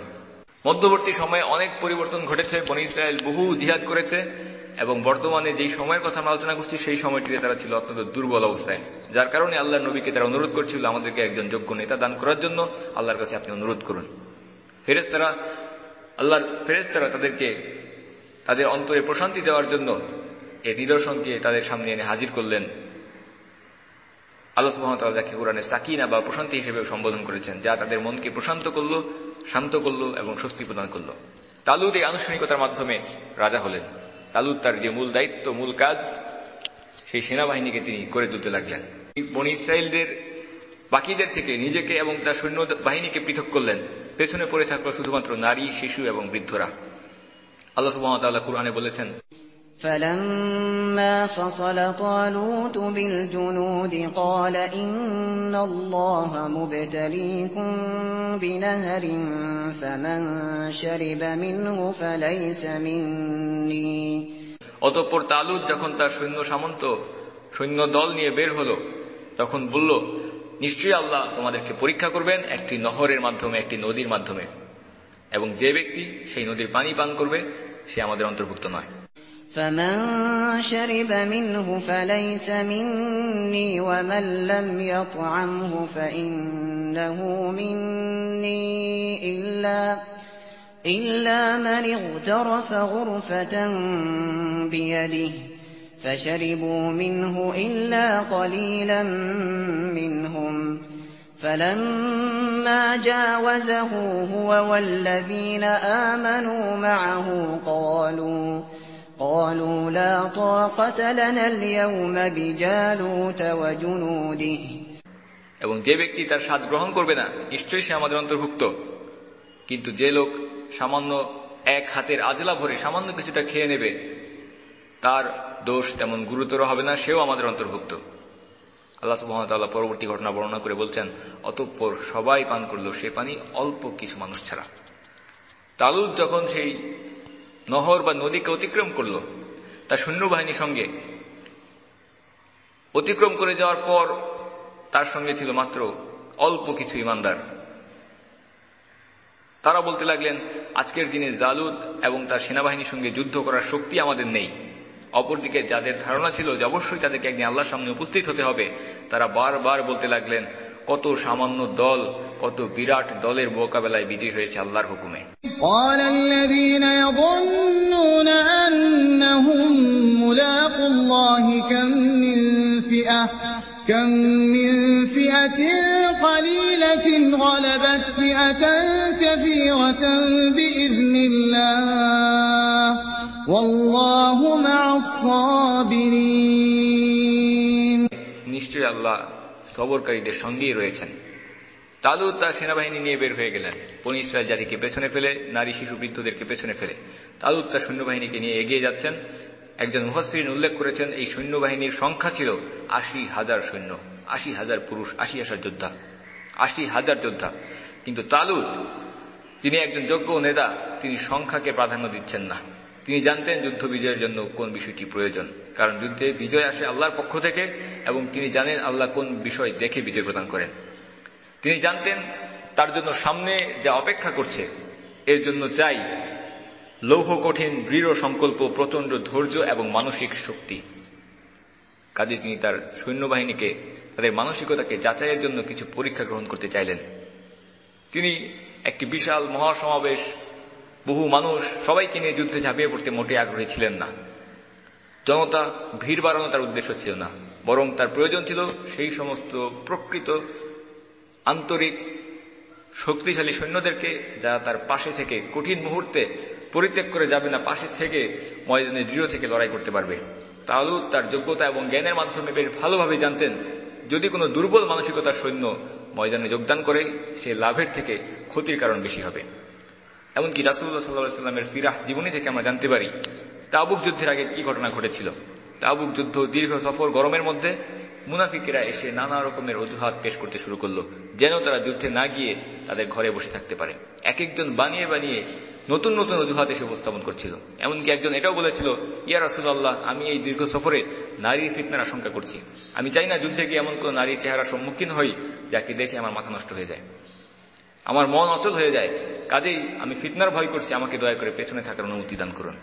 মধ্যবর্তী সময়ে অনেক পরিবর্তন ঘটেছে, বনি ইসরায়েল বহু জিহাদ করেছে এবং বর্তমানে যেই সময়ের কথা আমরা আলোচনা করছি, সেই সময়টিতে তারা ছিল অত্যন্ত দুর্বল অবস্থায়। যার কারণে আল্লাহ নবীকে তারা অনুরোধ করছিল, আমাদেরকে একজন যোগ্য নেতা দান করার জন্য আল্লাহর কাছে আপনি অনুরোধ করুন। ফেরেস্তারা আল্লাহর ফেরেস্তারা তাদেরকে, তাদের অন্তরে প্রশান্তি দেওয়ার জন্য এই নিদর্শনকে তাদের সামনে এনে হাজির করলেন। আল্লাহ সুহামতাল যাকে কোরআনে সাকিনা বা প্রশান্তি হিসেবে সম্বোধন করেছেন, যা তাদের মনকে প্রশান্ত করল, শান্ত করল এবং স্বস্তি প্রদান করল। তালুদ এই আনুষ্ঠানিকতার মাধ্যমে রাজা হলেন। তালুদ তার যে মূল দায়িত্ব, মূল কাজ, সেই সেনাবাহিনীকে তিনি করে তুলতে লাগলেন। বনি ইসরায়েলদের বাকিদের থেকে নিজেকে এবং তার সৈন্য বাহিনীকে পৃথক করলেন। পেছনে পড়ে থাকল শুধুমাত্র নারী, শিশু এবং বৃদ্ধরা। আল্লাহ সুহামতাল্লাহ কুরআনে বলেছেন فَلَمَّا فَصَلَ طَالُوتُ بِالْجُنُودِ قَالَ إِنَّ اللَّهَ مُبْتَلِيكُم بِنَهَرٍ فَمَن شَرِبَ مِنْهُ فَلَيْسَ مِنِّي অতঃপর তালুদ যখন তার সৈন্য সামন্ত সৈন্য দল নিয়ে বের হলো তখন বলল নিশ্চয়ই আল্লাহ তোমাদেরকে পরীক্ষা করবেন একটি নহরের মাধ্যমে একটি নদীর মাধ্যমে এবং যে ব্যক্তি সেই নদীর পানি পান করবে সে আমাদের অন্তর্ভুক্ত নয় فَمَن شَرِبَ مِنْهُ فَلَيْسَ مِنِّي وَمَن لَّمْ يَطْعَمْهُ فَإِنَّهُ مِنِّي إِلَّا مَنِ اغْتَرَفَ غُرْفَةً بِيَدِهِ فَشَرِبُوا مِنْهُ إِلَّا قَلِيلًا مِّنْهُمْ فَلَمَّا جَاوَزَهُ هُوَ وَالَّذِينَ آمَنُوا مَعَهُ قَالُوا قالوا لا طاقة لنا اليوم بجالوت وجنوده এবং যে ব্যক্তি তার স্বাদ গ্রহণ করবে না নিশ্চয়ই সে আমাদের অন্তর্ভুক্ত কিন্তু যে লোক সামান্য এক হাতের আজলা ভরে সামান্য কিছুটা খেয়ে নেবে তার দোষ তেমন গুরুতর হবে না সেও আমাদের অন্তর্ভুক্ত আল্লাহ সুহামতাল্লাহ পরবর্তী ঘটনা বর্ণনা করে বলছেন অতঃপর সবাই পান করলো সে পানি অল্প কিছু মানুষ ছাড়া তালুদ যখন সেই নহর বা নদীকে অতিক্রম করল। তার সৈন্যবাহিনীর সঙ্গে অতিক্রম করে যাওয়ার পর তার সঙ্গে ছিল মাত্র অল্প কিছু ইমানদার। তারা বলতে লাগলেন, আজকের দিনে জালুদ এবং তার সেনাবাহিনীর সঙ্গে যুদ্ধ করার শক্তি আমাদের নেই। অপরদিকে যাদের ধারণা ছিল যে অবশ্যই তাদেরকে একদিন আল্লাহর সামনে উপস্থিত হতে হবে, তারা বারবার বলতে লাগলেন কত সামান্য দল কত বিরাট দলের মোকাবেলায় বিজয়ী হয়েছে আল্লাহর হুকুমে قال الذين يظنون أنهم الله كم من فئة كم من فئة قليلة غلبت فئة كثيرة بإذن الله والله مع الصابرين নিশ্চয়ই আল্লাহ সবরকারীদের সঙ্গেই রয়েছেন। তালুদ তার সেনাবাহিনী নিয়ে বের হয়ে গেলেন। বনি ইসরায়েল জাতিকে পেছনে ফেলে, নারী শিশু বৃদ্ধদেরকে পেছনে ফেলে। তালুদ তার সৈন্যবাহিনীকে নিয়ে এগিয়ে যাচ্ছেন। একজন মুহাসিন উল্লেখ করেছেন, এই সৈন্যবাহিনীর সংখ্যা ছিল আশি হাজার সৈন্য, আশি হাজার পুরুষ, আশি হাজার যোদ্ধা, আশি হাজার যোদ্ধা। কিন্তু তালুদ তিনি একজন যোগ্য নেতা, তিনি সংখ্যাকে প্রাধান্য দিচ্ছেন না। তিনি জানতেন যুদ্ধ বিজয়ের জন্য কোন বিষয়টি প্রয়োজন। কারণ যুদ্ধে বিজয় আসে আল্লাহর পক্ষ থেকে এবং তিনি জানেন আল্লাহ কোন বিষয় দেখে বিজয় প্রদান করেন। তিনি জানতেন তার জন্য সামনে যা অপেক্ষা করছে, এর জন্য চাই লৌহ কঠিন, দৃঢ় সংকল্প প্রচণ্ড ধৈর্য এবং মানসিক শক্তি। কাজে তিনি তার সৈন্যবাহিনীকে, তাদের মানসিকতাকে যাচাইয়ের জন্য কিছু পরীক্ষা গ্রহণ করতে চাইলেন। তিনি একটি বিশাল মহাসমাবেশ বহু মানুষ সবাইকে নিয়ে যুদ্ধে ঝাঁপিয়ে পড়তে মোটে আগ্রহী ছিলেন না। জনতা ভিড় বাড়ানো তার উদ্দেশ্য ছিল না, বরং তার প্রয়োজন ছিল সেই সমস্ত প্রকৃত, আন্তরিক, শক্তিশালী সৈন্যদেরকে যারা তার পাশে থেকে কঠিন মুহূর্তে পরিত্যাগ করে যাবে না, পাশে থেকে ময়দানে দৃঢ় থেকে লড়াই করতে পারবে। তাহলে তার যোগ্যতা এবং জ্ঞানের মাধ্যমে বেশ ভালোভাবে জানতেন, যদি কোনো দুর্বল মানসিকতার সৈন্য ময়দানে যোগদান করে, সে লাভের থেকে ক্ষতির কারণ বেশি হবে। এমনকি রাসুল্লাহ সাল্লাহ সাল্লামের সিরাহ জীবনী থেকে আমরা জানতে পারি, তাবুক যুদ্ধের আগে কি ঘটনা ঘটেছিল? তাবুক যুদ্ধ, দীর্ঘ সফর, গরমের মধ্যে মুনাফিকেরা এসে নানা রকমের অজুহাত পেশ করতে শুরু করল, যেন তারা যুদ্ধে না গিয়ে তাদের ঘরে বসে থাকতে পারে। এক একজন বানিয়ে বানিয়ে নতুন নতুন অজুহাত এসে উপস্থাপন করছিল। এমনকি একজন এটাও বলেছিল, ইয়া রাসুল্লাহ আমি এই দীর্ঘ সফরে নারীর ফিতনার আশঙ্কা করছি। আমি চাই না যুদ্ধে গিয়ে এমন কোন নারীর চেহারা সম্মুখীন হই, যাকে দেখে আমার মাথা নষ্ট হয়ে যায়। আমার মন অচল হয়ে যায়। কাজেই আমি ফিতনার ভয় করছি। আমাকে দয়া করে পেছনে থাকার অনুমতি দান করুন।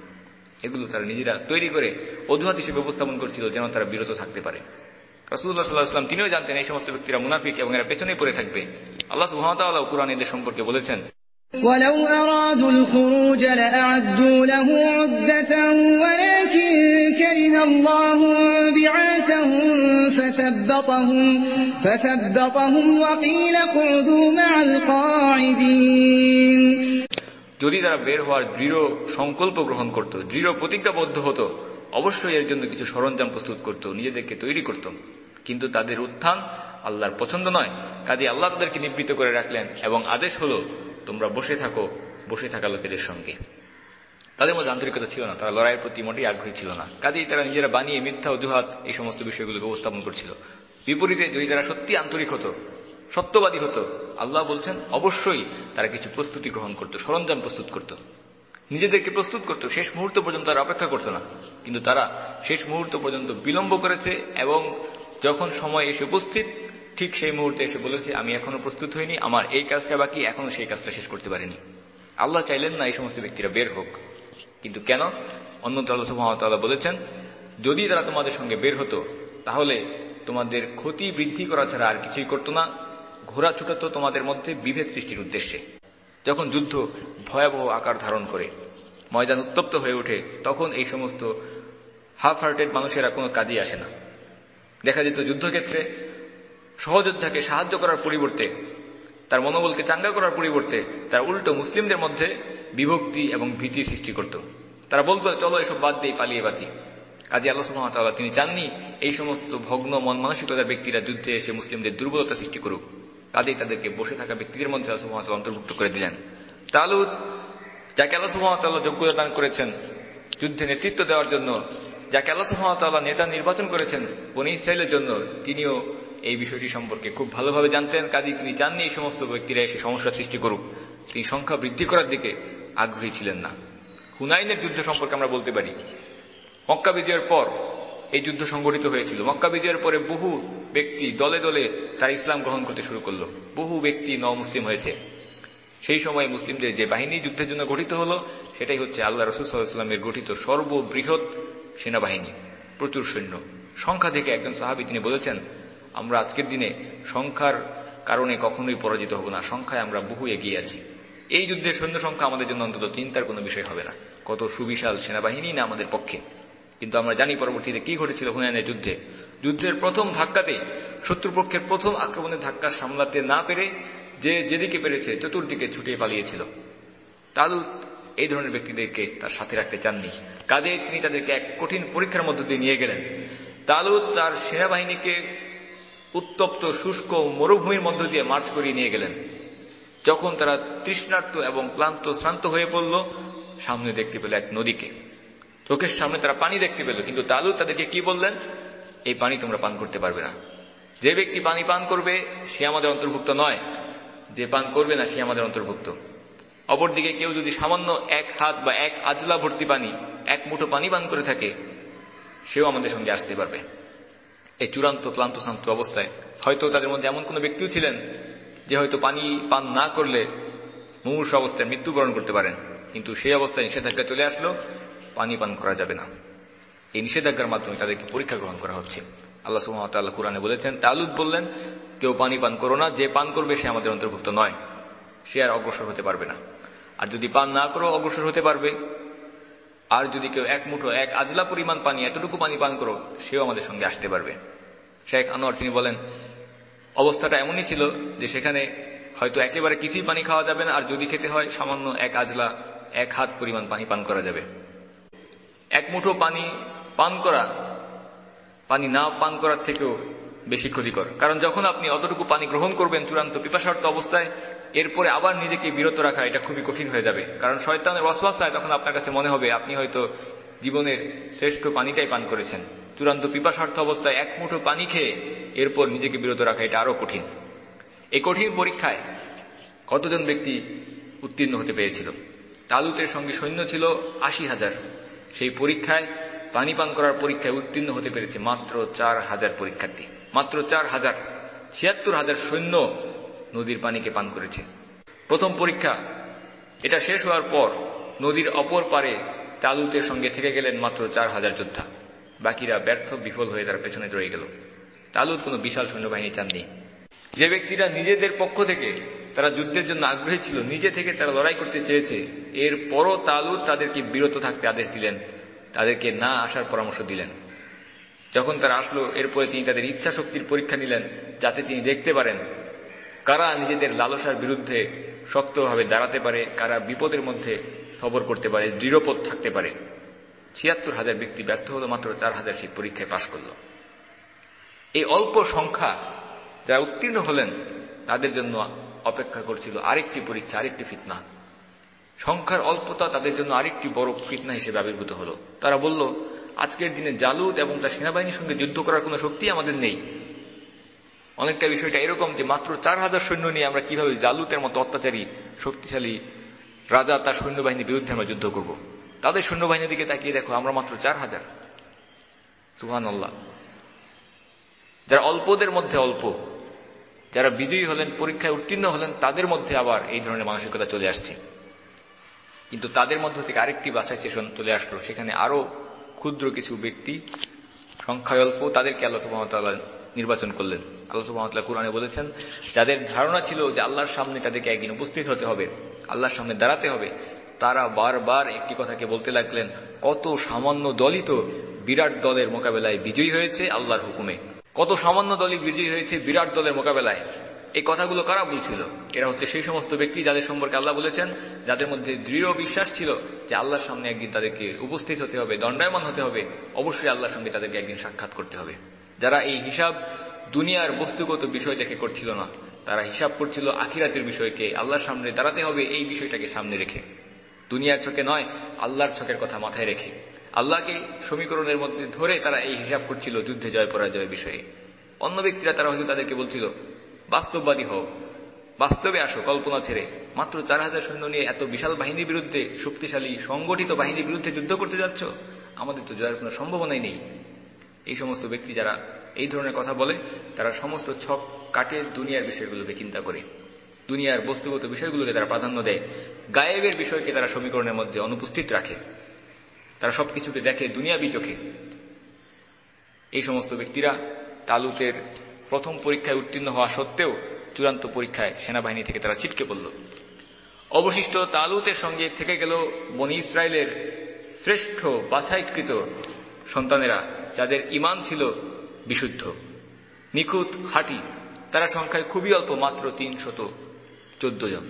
এগুলো তারা নিজেরা তৈরি করে অজুহাত হিসেবে উপস্থাপন করছিল যেন তারা বিরত থাকতে পারে। রসুল্লাহ সাল্লাহ আসলাম তিনিও জানতেন, এই সমস্ত ব্যক্তিরা মুনাফিক এবং এরা পেছনেই পড়ে থাকবে। আল্লাহ সুহামতাল্লাহ কুরআন এদের সম্পর্কে বলেছেন ولو أرادوا الخروج لأعدوا له عدة ولكن كره الله بعاثهم فثبطهم, فثبطهم وقيل اقعدوا مع القاعدين যদি তারা বের হওয়ার দৃঢ় সংকল্প গ্রহণ করত দৃঢ় প্রতিজ্ঞাবদ্ধ হতো অবশ্যই এর জন্য কিছু সরঞ্জাম প্রস্তুত করত নিজেদেরকে তৈরি করত কিন্তু তাদের উত্থান আল্লাহর পছন্দ নয় কাজে আল্লাহ তাদেরকে নিবৃত্ত করে রাখলেন এবং আদেশ হলো তোমরা বসে থাকো, বসে থাকা লোকেদের সঙ্গে। তাদের মধ্যে আন্তরিকতা ছিল না, তারা লড়াইয়ের প্রতি মোটেই আগ্রহী ছিল না। কাজেই তারা নিজেরা বানিয়ে মিথ্যা, অজুহাত এই সমস্ত বিষয়গুলোকে উপস্থাপন করছিল। বিপরীতে যদি তারা সত্যি আন্তরিক হতো, সত্যবাদী হতো, আল্লাহ বলছেন, অবশ্যই তারা কিছু প্রস্তুতি গ্রহণ করত, সরঞ্জাম প্রস্তুত করত। নিজেদেরকে প্রস্তুত করত, শেষ মুহূর্ত পর্যন্ত তারা অপেক্ষা করত না। কিন্তু তারা শেষ মুহূর্ত পর্যন্ত বিলম্ব করেছে এবং যখন সময় এসে উপস্থিত ঠিক সেই মুহূর্তে এসে বলেছে আমি এখনও প্রস্তুত হইনি, আমার এই কাজটা বাকি, এখনও সেই কাজটা শেষ করতে পারিনি। আল্লাহ চাইলেন না এই সমস্ত ব্যক্তিরা বের হোক। কিন্তু কেন? অন্যত্র আল্লাহ সুহামতাল্লাহ বলেছেন, যদি তারা তোমাদের সঙ্গে বের হতো, তাহলে তোমাদের ক্ষতি বৃদ্ধি করা ছাড়া আর কিছুই করতো না। ঘোরা ছুটাতো তোমাদের মধ্যে বিভেদ সৃষ্টির উদ্দেশ্যে। যখন যুদ্ধ ভয়াবহ আকার ধারণ করে, ময়দান উত্তপ্ত হয়ে ওঠে, তখন এই সমস্ত হাফ হার্টেড মানুষেরা কোনো কাজই আসে না। দেখা যেত যুদ্ধক্ষেত্রে সহযোদ্ধাকে সাহায্য করার পরিবর্তে, তার মনোবলকে চাঙ্গা করার পরিবর্তে তার উল্টো মুসলিমদের মধ্যে বিভক্তি এবং ভীতি সৃষ্টি করত। তারা বলতো, চলো এসব বাদ দিয়ে পালিয়ে বাঁচি। কাজী আল্লাহ সুহামতাল্লাহ তিনি চাননি এই সমস্ত ভগ্ন মন মানসিকতার ব্যক্তিরা যুদ্ধে এসে মুসলিমদের দুর্বলতা সৃষ্টি করুক। কাজেই তাদেরকে বসে থাকা ব্যক্তিদের মধ্যে আল্লাহ অন্তর্ভুক্ত করে দিলেন। তালুদ, যাকে আল্লাহ সুহামতাল্লাহ যোগ্যতা দান করেছেন যুদ্ধে নেতৃত্ব দেওয়ার জন্য, যাকে আল্লাহ সুহামতাল্লাহ নেতা নির্বাচন করেছেন বনি ইসরায়েলের জন্য, তিনিও এই বিষয়টি সম্পর্কে খুব ভালোভাবে জানতেন। কাজী তিনি চাননি এই সমস্ত ব্যক্তিরা এসে সমস্যা সৃষ্টি করুক। তিনি সংখ্যা বৃদ্ধি করার দিকে আগ্রহী ছিলেন না। হুনাইনের যুদ্ধ সম্পর্কে আমরা বলতে পারি। মক্কা বিজয়ের পর এই যুদ্ধ সংগঠিত হয়েছিল। মক্কা বিজয়ের পরে বহু ব্যক্তি দলে দলে তারা ইসলাম গ্রহণ করতে শুরু করল। বহু ব্যক্তি ন মুসলিম হয়েছে। সেই সময় মুসলিমদের যে বাহিনী যুদ্ধের জন্য গঠিত হলো, সেটাই হচ্ছে আল্লাহ রসুল সাল্লাহামের গঠিত সর্ববৃহৎ সেনাবাহিনী। প্রচুর সৈন্য। সংখ্যা থেকে একজন সাহাবি তিনি বলেছেন আমরা আজকের দিনে সংখ্যার কারণে কখনোই পরাজিত হব না। সংখ্যায় আমরা বহু এগিয়ে আছি। এই যুদ্ধের সৈন্য সংখ্যা আমাদের জন্য অন্তত চিন্তার কোনো বিষয় হবে না। কত সুবিশাল সেনাবাহিনী না আমাদের পক্ষে। কিন্তু আমরা জানি পরবর্তীতে কি ঘটেছিল হুনায়নের যুদ্ধে। যুদ্ধের প্রথম ধাক্কাতে শত্রুপক্ষের প্রথম আক্রমণের ধাক্কা সামলাতে না পেরে যে যেদিকে পেরেছে চতুর্দিকে ছুটিয়ে পালিয়েছিল। তালুত এই ধরনের ব্যক্তিদেরকে তার সাথে রাখতে চাননি। কাজে তিনি তাদেরকে এক কঠিন পরীক্ষার মধ্য দিয়ে নিয়ে গেলেন। তালুত তার সেনাবাহিনীকে উত্তপ্ত, শুষ্ক মরুভূমির মধ্য দিয়ে মার্চ করিয়ে নিয়ে গেলেন। যখন তারা তৃষ্ণার্ত এবং ক্লান্ত, শ্রান্ত হয়ে পড়ল, সামনে দেখতে পেল এক নদীকে। চোখের সামনে তারা পানি দেখতে পেল, কিন্তু তালু তাদেরকে কি বললেন? এই পানি তোমরা পান করতে পারবে না। যে ব্যক্তি পানি পান করবে, সে আমাদের অন্তর্ভুক্ত নয়। যে পান করবে না, সে আমাদের অন্তর্ভুক্ত। অপরদিকে কেউ যদি সামান্য এক হাত বা এক আজলা ভর্তি পানি, এক মুঠো পানি পান করে থাকে, সেও আমাদের সঙ্গে আসতে পারবে। এই চূড়ান্ত ক্লান্ত শান্ত অবস্থায়। হয়তো তাদের মধ্যে এমন কোনো ব্যক্তিও ছিলেন যে হয়তো পানি পান না করলে মুমূর্ষ অবস্থায় মৃত্যুবরণ করতে পারেন। কিন্তু সেই অবস্থায় নিষেধাজ্ঞা চলে আসলো, পানি পান করা যাবে না। এই নিষেধাজ্ঞার মাধ্যমে তাদেরকে পরীক্ষা গ্রহণ করা হচ্ছে। আল্লাহ সুহামতাল্লাহ কোরআনে বলেছেন, তালুদ বললেন, কেউ পানি পান করো না, যে পান করবে সে আমাদের অন্তর্ভুক্ত নয়। সে আর অগ্রসর হতে পারবে না। আর যদি পান না করো, অগ্রসর হতে পারবে। আর যদি কেউ এক মুঠো, এক আজলা পরিমাণ পানি, এতটুকু পানি পান করো সেও আমাদের সঙ্গে আসতে পারবে। শেখ আনোয়ার, তিনি বলেন, অবস্থাটা এমনই ছিল যে সেখানে হয়তো একেবারে কিছুই পানি খাওয়া যাবে না, আর যদি খেতে হয়, সামান্য এক আজলা, এক হাত পরিমাণ পানি পান করা যাবে। এক মুঠো পানি পান করা, পানি না পান করার থেকেও বেশি ক্ষতিকর। কারণ যখন আপনি অতটুকু পানি গ্রহণ করবেন চূড়ান্ত পিপাসার্থ অবস্থায় এরপরে আবার নিজেকে বিরত রাখা, এটা খুবই কঠিন হয়ে যাবে। কারণ শয়তানের ওয়াসওয়াসায় তখন আপনার কাছে মনে হবে, আপনি হয়তো জীবনের শ্রেষ্ঠ পানিটাই পান করেছেন। চূড়ান্ত পিপাসার্থ অবস্থায় এক মুঠো পানি খেয়ে এরপর নিজেকে বিরত রাখা, এটা আরও কঠিন। এই কঠিন পরীক্ষায় কতজন ব্যক্তি উত্তীর্ণ হতে পেরেছিল? তালুতের সঙ্গে সৈন্য ছিল আশি হাজার। সেই পরীক্ষায়, পানি পান করার পরীক্ষায় উত্তীর্ণ হতে পেরেছে মাত্র চার হাজার পরীক্ষার্থী। মাত্র চার হাজার ছিয়াত্তর হাজার সৈন্য নদীর পানিকে পান করেছে। প্রথম পরীক্ষা, এটা শেষ হওয়ার পর নদীর অপর পারে তালুতের সঙ্গে থেকে গেলেন মাত্র চার হাজার যোদ্ধা। বাকিরা ব্যর্থ, বিফল হয়ে তার পেছনে রয়ে গেল। তালুত কোনো বিশাল সৈন্যবাহিনী চাননি। যে ব্যক্তিরা নিজেদের পক্ষ থেকে তারা যুদ্ধের জন্য আগ্রহী ছিল, নিজে থেকে তারা লড়াই করতে চেয়েছে এর পরও তালুত তাদেরকে বিরত থাকতে আদেশ দিলেন। তাদেরকে না আসার পরামর্শ দিলেন। যখন তারা আসলো, এরপরে তিনি তাদের ইচ্ছা শক্তির পরীক্ষা নিলেন, যাতে তিনি দেখতে পারেন কারা নিজেদের লালসার বিরুদ্ধে শক্তভাবে দাঁড়াতে পারে, কারা বিপদের মধ্যে সবর করতে পারে দৃঢ়পথ থাকতে পারে। ছিয়াত্তর হাজার ব্যক্তি ব্যর্থ হলো মাত্র চার হাজার সেই পরীক্ষায় পাশ করল। এই অল্প সংখ্যা যারা উত্তীর্ণ হলেন, তাদের জন্য অপেক্ষা করছিল আরেকটি পরীক্ষা, আরেকটি ফিতনা। সংখ্যার অল্পতা তাদের জন্য আরেকটি বড় ফিতনা হিসেবে আবির্ভূত হলো। তারা বলল, আজকের দিনে জালুত এবং তার সেনাবাহিনীর সঙ্গে যুদ্ধ করার কোনো শক্তি আমাদের নেই। অনেকটা বিষয়টা এরকম যে মাত্র চার হাজার সৈন্য নিয়ে আমরা কীভাবে জালুতের মতো অত্যাচারী, শক্তিশালী রাজা তার সৈন্যবাহিনীর বিরুদ্ধে আমরা যুদ্ধ করব। তাদের সৈন্যবাহিনীর দিকে তাকিয়ে দেখো, আমরা মাত্র চার হাজার। সুহান আল্লাহ যারা অল্পদের মধ্যে অল্প, যারা বিজয়ী হলেন, পরীক্ষায় উত্তীর্ণ হলেন, তাদের মধ্যে আবার এই ধরনের মানসিকতা চলে আসছে। কিন্তু তাদের মধ্য থেকে আরেকটি বাছাই সেশন চলে আসলো। সেখানে আরও ক্ষুদ্র কিছু ব্যক্তি, সংখ্যায় অল্প, তাদেরকে আল্লাহ সুবাহতাল্লাহ নির্বাচন করলেন। আল্লাহ সুবাহতাল্লাহ কোরআনে বলেছেন, যাদের ধারণা ছিল যে আল্লাহর সামনে তাদেরকে একদিন উপস্থিত হতে হবে, আল্লাহর সামনে দাঁড়াতে হবে, তারা বারবার একটি কথাকে বলতে লাগলেন, কত সামান্য দলই তো বিরাট দলের মোকাবেলায় বিজয়ী হয়েছে আল্লাহর হুকুমে। কত সামান্য দলই বিজয়ী হয়েছে বিরাট দলের মোকাবেলায়। এই কথাগুলো কারা বলছিল? এরা হচ্ছে সেই সমস্ত ব্যক্তি যাদের সম্পর্কে আল্লাহ বলেছেন, যাদের মধ্যে দৃঢ় বিশ্বাস ছিল যে আল্লাহর সামনে একদিন তাদেরকে উপস্থিত হতে হবে, দণ্ডায়মান হতে হবে, অবশ্যই আল্লাহর সঙ্গে তাদেরকে একদিন সাক্ষাৎ করতে হবে। যারা এই হিসাব দুনিয়ার বস্তুগত বিষয় দেখে করছিল না। তারা হিসাব করছিল আখিরাতের বিষয়কে। আল্লাহর সামনে দাঁড়াতে হবে এই বিষয়টাকে সামনে রেখে। দুনিয়ার চোখে নয়, আল্লাহর চোখের কথা মাথায় রেখে। আল্লাহকে সমীকরণের মধ্যে ধরে তারা এই হিসাব করছিল যুদ্ধে জয় পরাজয়ের বিষয়ে। অন্য ব্যক্তিরা তারা হয়তো তাদেরকে বলছিল, বাস্তববাদী হোক বাস্তবে আসো, কল্পনা ছেড়ে। মাত্র চার হাজার সৈন্য নিয়ে এত বিশাল বাহিনীর বিরুদ্ধে শক্তিশালী, সংগঠিত বাহিনীর বিরুদ্ধে যুদ্ধ করতে যাচ্ছ? আমাদের তো জয়ের কোনো সম্ভাবনাই নেই। এই সমস্ত ব্যক্তি যারা এই ধরনের কথা বলে, তারা সমস্ত ছক কাটে দুনিয়ার বিষয়গুলোকে চিন্তা করে। দুনিয়ার বস্তুগত বিষয়গুলোকে তারা প্রাধান্য দেয়। গায়েবের বিষয়কে তারা সমীকরণের মধ্যে অনুপস্থিত রাখে। তারা সবকিছুকে দেখে দুনিয়াবি চোখে। এই সমস্ত ব্যক্তিরা তালুতের প্রথম পরীক্ষায় উত্তীর্ণ হওয়া সত্ত্বেও চূড়ান্ত পরীক্ষায় সেনাবাহিনী থেকে তারা ছিটকে পড়ল। অবশিষ্ট তালুতের সঙ্গে থেকে গেল বনি ইসরায়েলের শ্রেষ্ঠ বাছাইকৃত সন্তানেরা। যাদের ইমান ছিল বিশুদ্ধ, নিখুঁত, খাঁটি, তারা সংখ্যায় খুবই অল্প, মাত্র তিনশত চোদ্দ জন।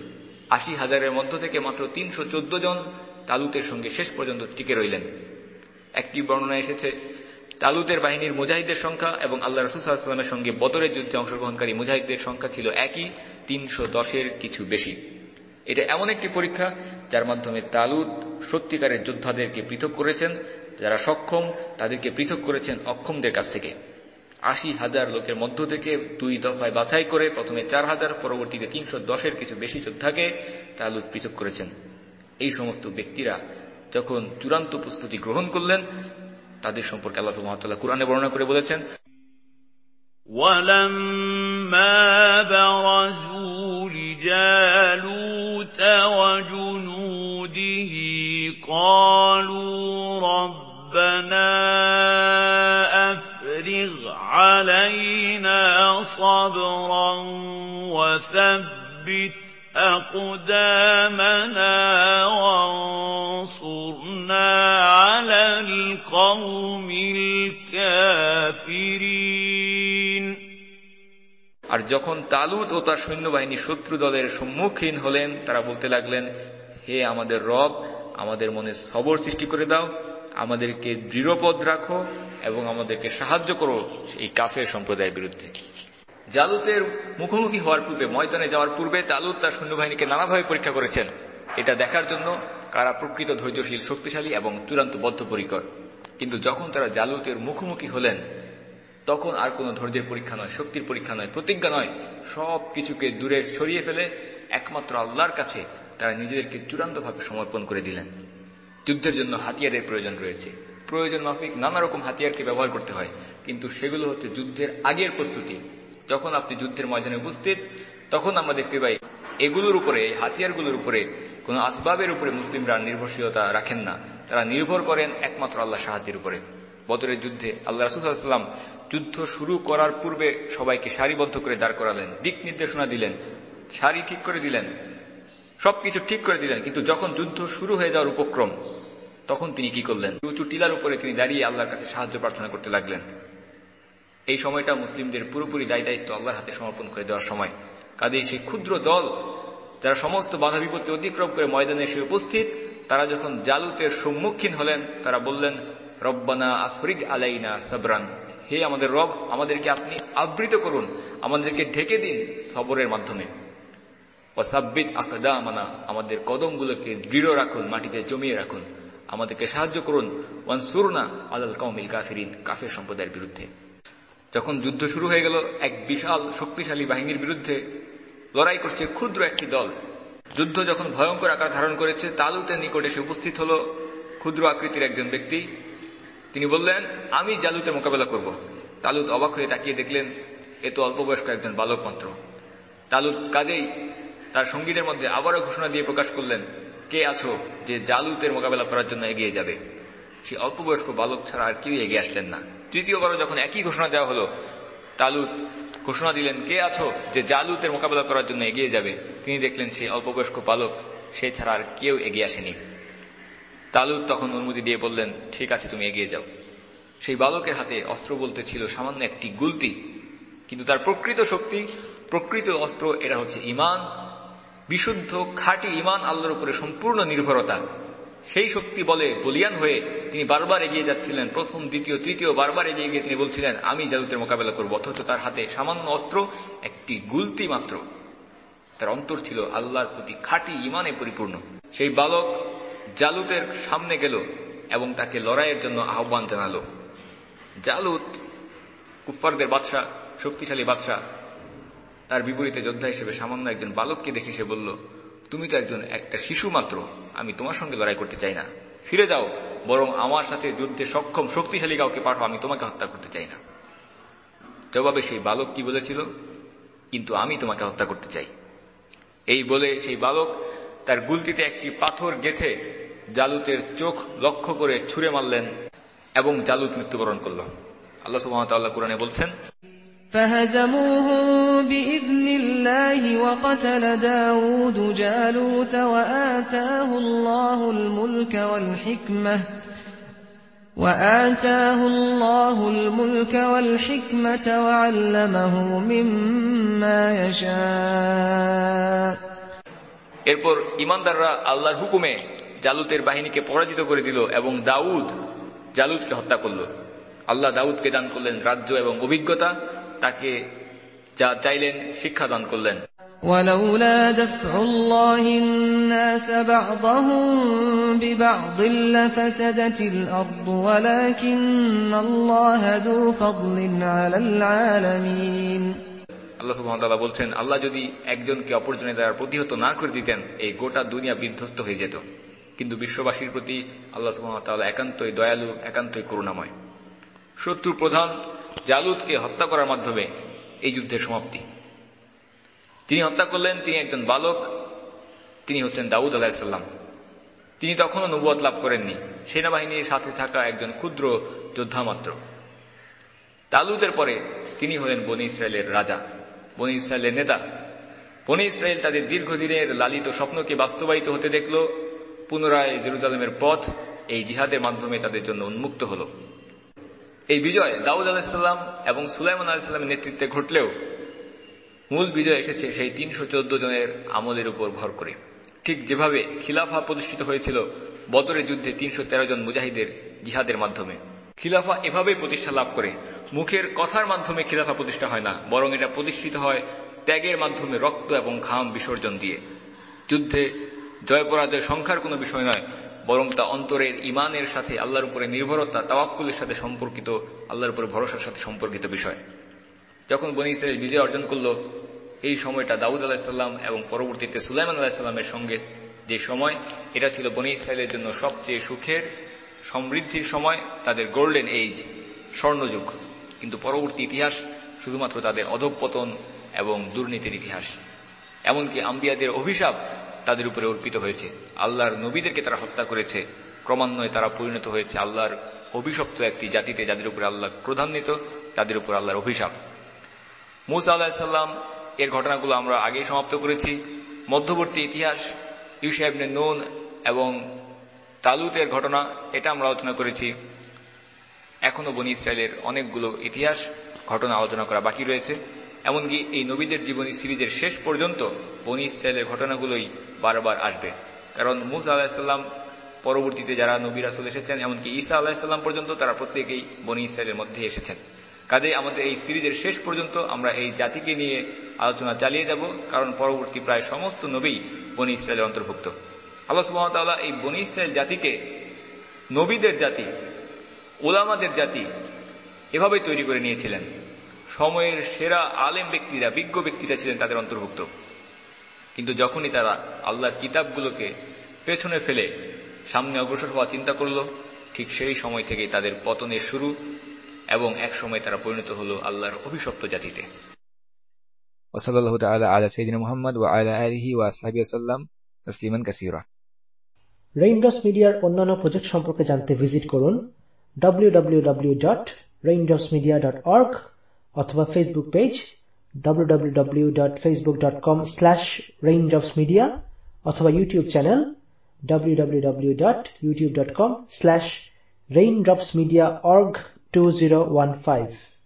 আশি হাজারের মধ্য থেকে মাত্র তিনশো চোদ্দ জন তালুতের সঙ্গে শেষ পর্যন্ত টিকে রইলেন। একটি বর্ণনা এসেছে, তালুতের বাহিনীর মুজাহিদের সংখ্যা এবং আল্লাহ রসুলামের সঙ্গে বদরের যুদ্ধে অংশগ্রহণকারী মুজাহিদদের সংখ্যা ছিল একই, তিনশো দশের কিছু বেশি। এটা এমন একটি পরীক্ষা যার মাধ্যমে তালুদ সত্যিকারের যোদ্ধাদেরকে পৃথক করেছেন যারা সক্ষম তাদেরকে পৃথক করেছেন অক্ষমদের কাছ থেকে আশি হাজার লোকের মধ্য থেকে দুই দফায় বাছাই করে প্রথমে চার হাজার পরবর্তীতে তিনশো দশের কিছু বেশি যোদ্ধাকে তালুদ পৃথক করেছেন এই সমস্ত ব্যক্তিরা যখন চূড়ান্ত প্রস্তুতি গ্রহণ করলেন তাদের সম্পর্কে আল্লাহ সুহামতাল্লাহ কোরআনে বর্ণনা করে বলেছেন ولما برزوا لجالوت وجنوده قالوا ربنا أفرغ علينا صبرا وثبت أقدامنا وانصرنا على القوم الكافرين আর যখন তালুত ও তার সৈন্যবাহিনী শত্রু দলের সম্মুখীন হলেন তারা বলতে লাগলেন হে আমাদের রব আমাদের মনে সবর সৃষ্টি করে দাও আমাদেরকে দৃঢ়পদ রাখো এবং আমাদেরকে সাহায্য করো এই কাফের সম্প্রদায়ের বিরুদ্ধে। জালুতের মুখোমুখি হওয়ার পূর্বে, ময়দানে যাওয়ার পূর্বে তালুত তার সৈন্যবাহিনীকে নানাভাবে পরীক্ষা করেছেন। এটা দেখার জন্য কারা প্রকৃত ধৈর্যশীল, শক্তিশালী এবং চূড়ান্ত বদ্ধপরিকর। কিন্তু যখন তারা জালুতের মুখোমুখি হলেন, তখন আর কোনো ধৈর্যের পরীক্ষা নয়, শক্তির পরীক্ষা নয়, প্রতিজ্ঞা নয়। সব কিছুকে দূরে সরিয়ে ফেলে একমাত্র আল্লাহর কাছে তারা নিজেদেরকে চূড়ান্তভাবে সমর্পণ করে দিলেন। যুদ্ধের জন্য হাতিয়ারের প্রয়োজন রয়েছে। প্রয়োজন মাফিক নানা রকম হাতিয়ারকে ব্যবহার করতে হয়। কিন্তু সেগুলো হচ্ছে যুদ্ধের আগের প্রস্তুতি। যখন আপনি যুদ্ধের ময়দানে উপস্থিত, তখন আমরা দেখতে পাই এগুলোর উপরে, এই হাতিয়ারগুলোর উপরে কোনো আসবাবের উপরে মুসলিমরা নির্ভরশীলতা রাখেন না। তারা নির্ভর করেন একমাত্র আল্লাহ সাহায্যের উপরে। বদরের যুদ্ধে আল্লাহ রাসুসাল্লাম যুদ্ধ শুরু করার পূর্বে সবাইকে সারিবদ্ধ করে দাঁড় করালেন, দিক নির্দেশনা দিলেন, সারি ঠিক করে দিলেন। সবকিছু ঠিক করে দিলেন, কিন্তু যখন যুদ্ধ শুরু হয়ে যাওয়ার উপক্রম, তখন তিনি কি করলেন? উঁচু টিলার উপরে তিনি দাঁড়িয়ে আল্লাহর কাছে সাহায্য প্রার্থনা করতে লাগলেন। এই সময়টা মুসলিমদের পুরোপুরি দায় দায়িত্ব আল্লাহর হাতে সমর্পণ করে দেওয়ার সময়। কাজেই সেই ক্ষুদ্র দল, যারা সমস্ত বাধা বিপত্তি অতিক্রম করে ময়দানে এসে উপস্থিত, তারা যখন জালুতের সম্মুখীন হলেন, তারা বললেন, রব্বানা আফরিক আলাইনা সাবরান। হে আমাদের রব, আমাদেরকে আপনি আবৃত করুন, আমাদেরকে ঢেকে দিন সবরের মাধ্যমে। অসাব্বিত আকদা আমানা আমাদের কদমগুলোকে দৃঢ় রাখুন, মাটিতে জমিয়ে রাখুন। আমাদেরকে সাহায্য করুন। ওয়ান সুরনা আলাল কৌমিল কাফিরিন, কাফের সম্প্রদায়ের বিরুদ্ধে। যখন যুদ্ধ শুরু হয়ে গেল, এক বিশাল শক্তিশালী বাহিনীর বিরুদ্ধে লড়াই করছে ক্ষুদ্র একটি দল। যুদ্ধ যখন ভয়ঙ্কর আকার ধারণ করেছে তালুতের নিকট এসে উপস্থিত হল ক্ষুদ্র আকৃতির একজন ব্যক্তি। তিনি বললেন, আমি জালুতের মোকাবেলা করব। তালুত অবাক হয়ে তাকিয়ে দেখলেন, এ তো অল্প বয়স্ক একজন বালক মাত্র। তালুত কাজেই তার সঙ্গীদের মধ্যে আবারও ঘোষণা দিয়ে প্রকাশ করলেন, কে আছো যে জালুতের মোকাবেলা করার জন্য এগিয়ে যাবে? সে অল্প বয়স্ক বালক ছাড়া আর কেউ এগিয়ে আসলেন না। তৃতীয়বারও যখন একই ঘোষণা দেওয়া হলো, তালুত ঘোষণা দিলেন, কে আছো যে জালুতের মোকাবেলা করার জন্য এগিয়ে যাবে? তিনি দেখলেন, সেই অল্প বয়স্ক বালক, সে ছাড়া আর কেউ এগিয়ে আসেনি। তালুত তখন অনুমতি দিয়ে বললেন, ঠিক আছে, তুমি এগিয়ে যাও। সেই বালকের হাতে অস্ত্র বলতে ছিল সামান্য একটি গুলতি, কিন্তু তার প্রকৃত শক্তি, প্রকৃত অস্ত্র এটা হচ্ছে ইমান বিশুদ্ধ, খাঁটি ইমান আল্লাহর উপরে সম্পূর্ণ নির্ভরতা। সেই শক্তি বলে বলিয়ান হয়ে তিনি বারবার এগিয়ে যাচ্ছিলেন। প্রথম, দ্বিতীয়, তৃতীয় বারবার এগিয়ে গিয়ে তিনি বলছিলেন, আমি জালুতের মোকাবেলা করব। অথচ তার হাতে সামান্য অস্ত্র, একটি গুলতি মাত্র। তার অন্তর ছিল আল্লাহর প্রতি খাঁটি ইমানে পরিপূর্ণ। সেই বালক জালুতের সামনে গেল এবং তাকে লড়াইয়ের জন্য আহ্বান জানালো। জালুত কুফারদের বাদশাহ, শক্তিশালী বাদশাহ তার বিপরীতে যোদ্ধা হিসেবে সামান্য একজন বালককে দেখে সে বলল, তুমি তো একজন, একটা শিশু মাত্র, আমি তোমার সঙ্গে লড়াই করতে চাই না। ফিরে যাও, বরং আমার সাথে যুদ্ধে সক্ষম, শক্তিশালী কাউকে পাঠাও, আমি তোমাকে হত্যা করতে চাই না। জবাবে সেই বালক কি বলেছিল, কিন্তু আমি তোমাকে হত্যা করতে চাই। এই বলে সেই বালক তার গুলতিতে একটি পাথর গেথে জালুতের চোখ লক্ষ্য করে ছুঁড়ে মারলেন এবং জালুত মৃত্যুবরণ করল। আল্লাহ সুহামতাল্লাহ কোরআনে বলছেন فهزموهم بإذن الله وقتل داود جالوت وآتاه الله الملك والحكمة وآتاه الله الملك والحكمة وعلمه مما يشاء এরপর ইমানদাররা আল্লাহর হুকুমে জালুতের বাহিনীকে পরাজিত করে দিল এবং দাউদ জালুদকে হত্যা করল আল্লাহ দাউদকে দান করলেন রাজ্য এবং অভিজ্ঞতা তাকে যা চাইলেন শিক্ষা দান করলেন ولولا دفع الله الناس بعضهم ببعض لفسدت الأرض ولكن الله ذو فضل على العالمين আল্লাহ সুহামতাল্লাহ বলছেন আল্লাহ যদি একজনকে অপরজনের দ্বারা প্রতিহত না করে দিতেন এই গোটা দুনিয়া বিধ্বস্ত হয়ে যেত কিন্তু বিশ্ববাসীর প্রতি আল্লাহ সুহামতাল্লাহ একান্তই দয়ালু একান্তই করুণাময় শত্রু প্রধান জালুদকে হত্যা করার মাধ্যমে এই যুদ্ধের সমাপ্তি। তিনি হত্যা করলেন, তিনি একজন বালক, তিনি হচ্ছেন দাউদ আলাহিসাল্লাম তিনি তখনও নবুয়াত লাভ করেননি। সেনাবাহিনীর সাথে থাকা একজন ক্ষুদ্র যোদ্ধা মাত্র। তালুদের পরে তিনি হলেন বনি ইসরায়েলের রাজা, বনি ইসরায়েলের নেতা। বনি ইসরায়েল তাদের দীর্ঘদিনের লালিত স্বপ্নকে বাস্তবায়িত হতে দেখল, পুনরায় জেরুজালেমের পথ এই জিহাদের মাধ্যমে তাদের জন্য উন্মুক্ত হল। এই বিজয় দাউদ আলাহিসাল্লাম এবং সুলাইমান আলাহিসাল্লামের নেতৃত্বে ঘটলেও মূল বিজয় এসেছে সেই তিনশো চোদ্দ জনের আমলের উপর ভর করে। ঠিক যেভাবে খিলাফা প্রতিষ্ঠিত হয়েছিল বদরের যুদ্ধে তিনশো তেরো জন মুজাহিদের জিহাদের মাধ্যমে। খিলাফা এভাবেই প্রতিষ্ঠা লাভ করে। মুখের কথার মাধ্যমে খিলাফা প্রতিষ্ঠা হয় না, বরং এটা প্রতিষ্ঠিত হয় ত্যাগের মাধ্যমে রক্ত এবং ঘাম বিসর্জন দিয়ে। যুদ্ধে জয় পরাজয় সংখ্যার কোনো বিষয় নয় বরং তা অন্তরের ইমানের সাথে আল্লাহর উপরে নির্ভরতা, তাওয়াক্কুলের সাথে সম্পর্কিত, আল্লাহর উপরে ভরসার সাথে সম্পর্কিত বিষয়। যখন বনি ইসরায়েল বিজয় অর্জন করল, এই সময়টা দাউদ আলাহিসাল্লাম এবং পরবর্তীতে সুলাইমান আলাহিসাল্লামের সঙ্গে যে সময়, এটা ছিল বনি ইসরায়েলের জন্য সবচেয়ে সুখের, সমৃদ্ধির সময়, তাদের গোল্ডেন এইজ স্বর্ণযুগ। কিন্তু পরবর্তী ইতিহাস শুধুমাত্র তাদের অধঃপতন এবং দুর্নীতির ইতিহাস। এমনকি আম্বিয়াদের অভিশাপ তাদের উপরে অর্পিত হয়েছে। আল্লাহর নবীদেরকে তারা হত্যা করেছে। ক্রমান্বয়ে তারা পরিণত হয়েছে আল্লাহর অভিশপ্ত একটি জাতিতে যাদের উপরে আল্লাহ ক্রধান্বিত, তাদের উপর আল্লাহর অভিশাপ। মুসা আল্লাহিসাল্লাম এর ঘটনাগুলো আমরা আগেই সমাপ্ত করেছি। মধ্যবর্তী ইতিহাস ইউসাহেবনে নুন এবং তালুতের ঘটনা, এটা আমরা আলোচনা করেছি। এখনও বনি ইসরায়েলের অনেকগুলো ইতিহাস, ঘটনা আলোচনা করা বাকি রয়েছে। এমনকি এই নবীদের জীবনী সিরিজের শেষ পর্যন্ত বনি ইসরায়েলের ঘটনাগুলোই বারবার আসবে। কারণ মুসা আলাহিসাল্লাম পরবর্তীতে যারা নবী রাসুল এসেছেন, এমনকি ঈসা আলাহিসাল্লাম পর্যন্ত তারা প্রত্যেকেই বনি ইসরায়েলের মধ্যে এসেছেন। কাজে আমাদের এই সিরিজের শেষ পর্যন্ত আমরা এই জাতিকে নিয়ে আলোচনা চালিয়ে যাব, কারণ পরবর্তী প্রায় সমস্ত নবী বনি ইসরায়েলের অন্তর্ভুক্ত। আল্লাহ সুহামতাল্লাহ এই বনি ইসরায়েল জাতিকে, নবীদের জাতি ওলামাদের জাতি এভাবেই তৈরি করে নিয়েছিলেন। সময়ের সেরা আলেম ব্যক্তিরা বিজ্ঞ ব্যক্তিরা ছিলেন তাদের অন্তর্ভুক্ত। কিন্তু যখনই তারা আল্লাহর কিতাবগুলোকে পেছনে ফেলে সামনে অগ্রসর হওয়া চিন্তা করল ঠিক সেই সময় থেকে তাদের পতনের শুরু এবং এক সময় তারা পরিণত হল আল্লাহর অভিশপ্ত জাতিতে। ওসলাল্লাহ মিডিয়ার অন্যান্য প্রজেক্ট মোহাম্মদ জানতে ভিজিট করুন ও আসহাবি আসাল্লাম ডট কাসিরা। রেইনডস মিডিয়ার অন্যান্য প্রজেক্ট সম্পর্কে জানতে ভিজিট করুন অথবা facebook page www.facebook.com slash rangeofsmedia অথবা youtube channel www.youtube.com slash raindropsmediaorg2015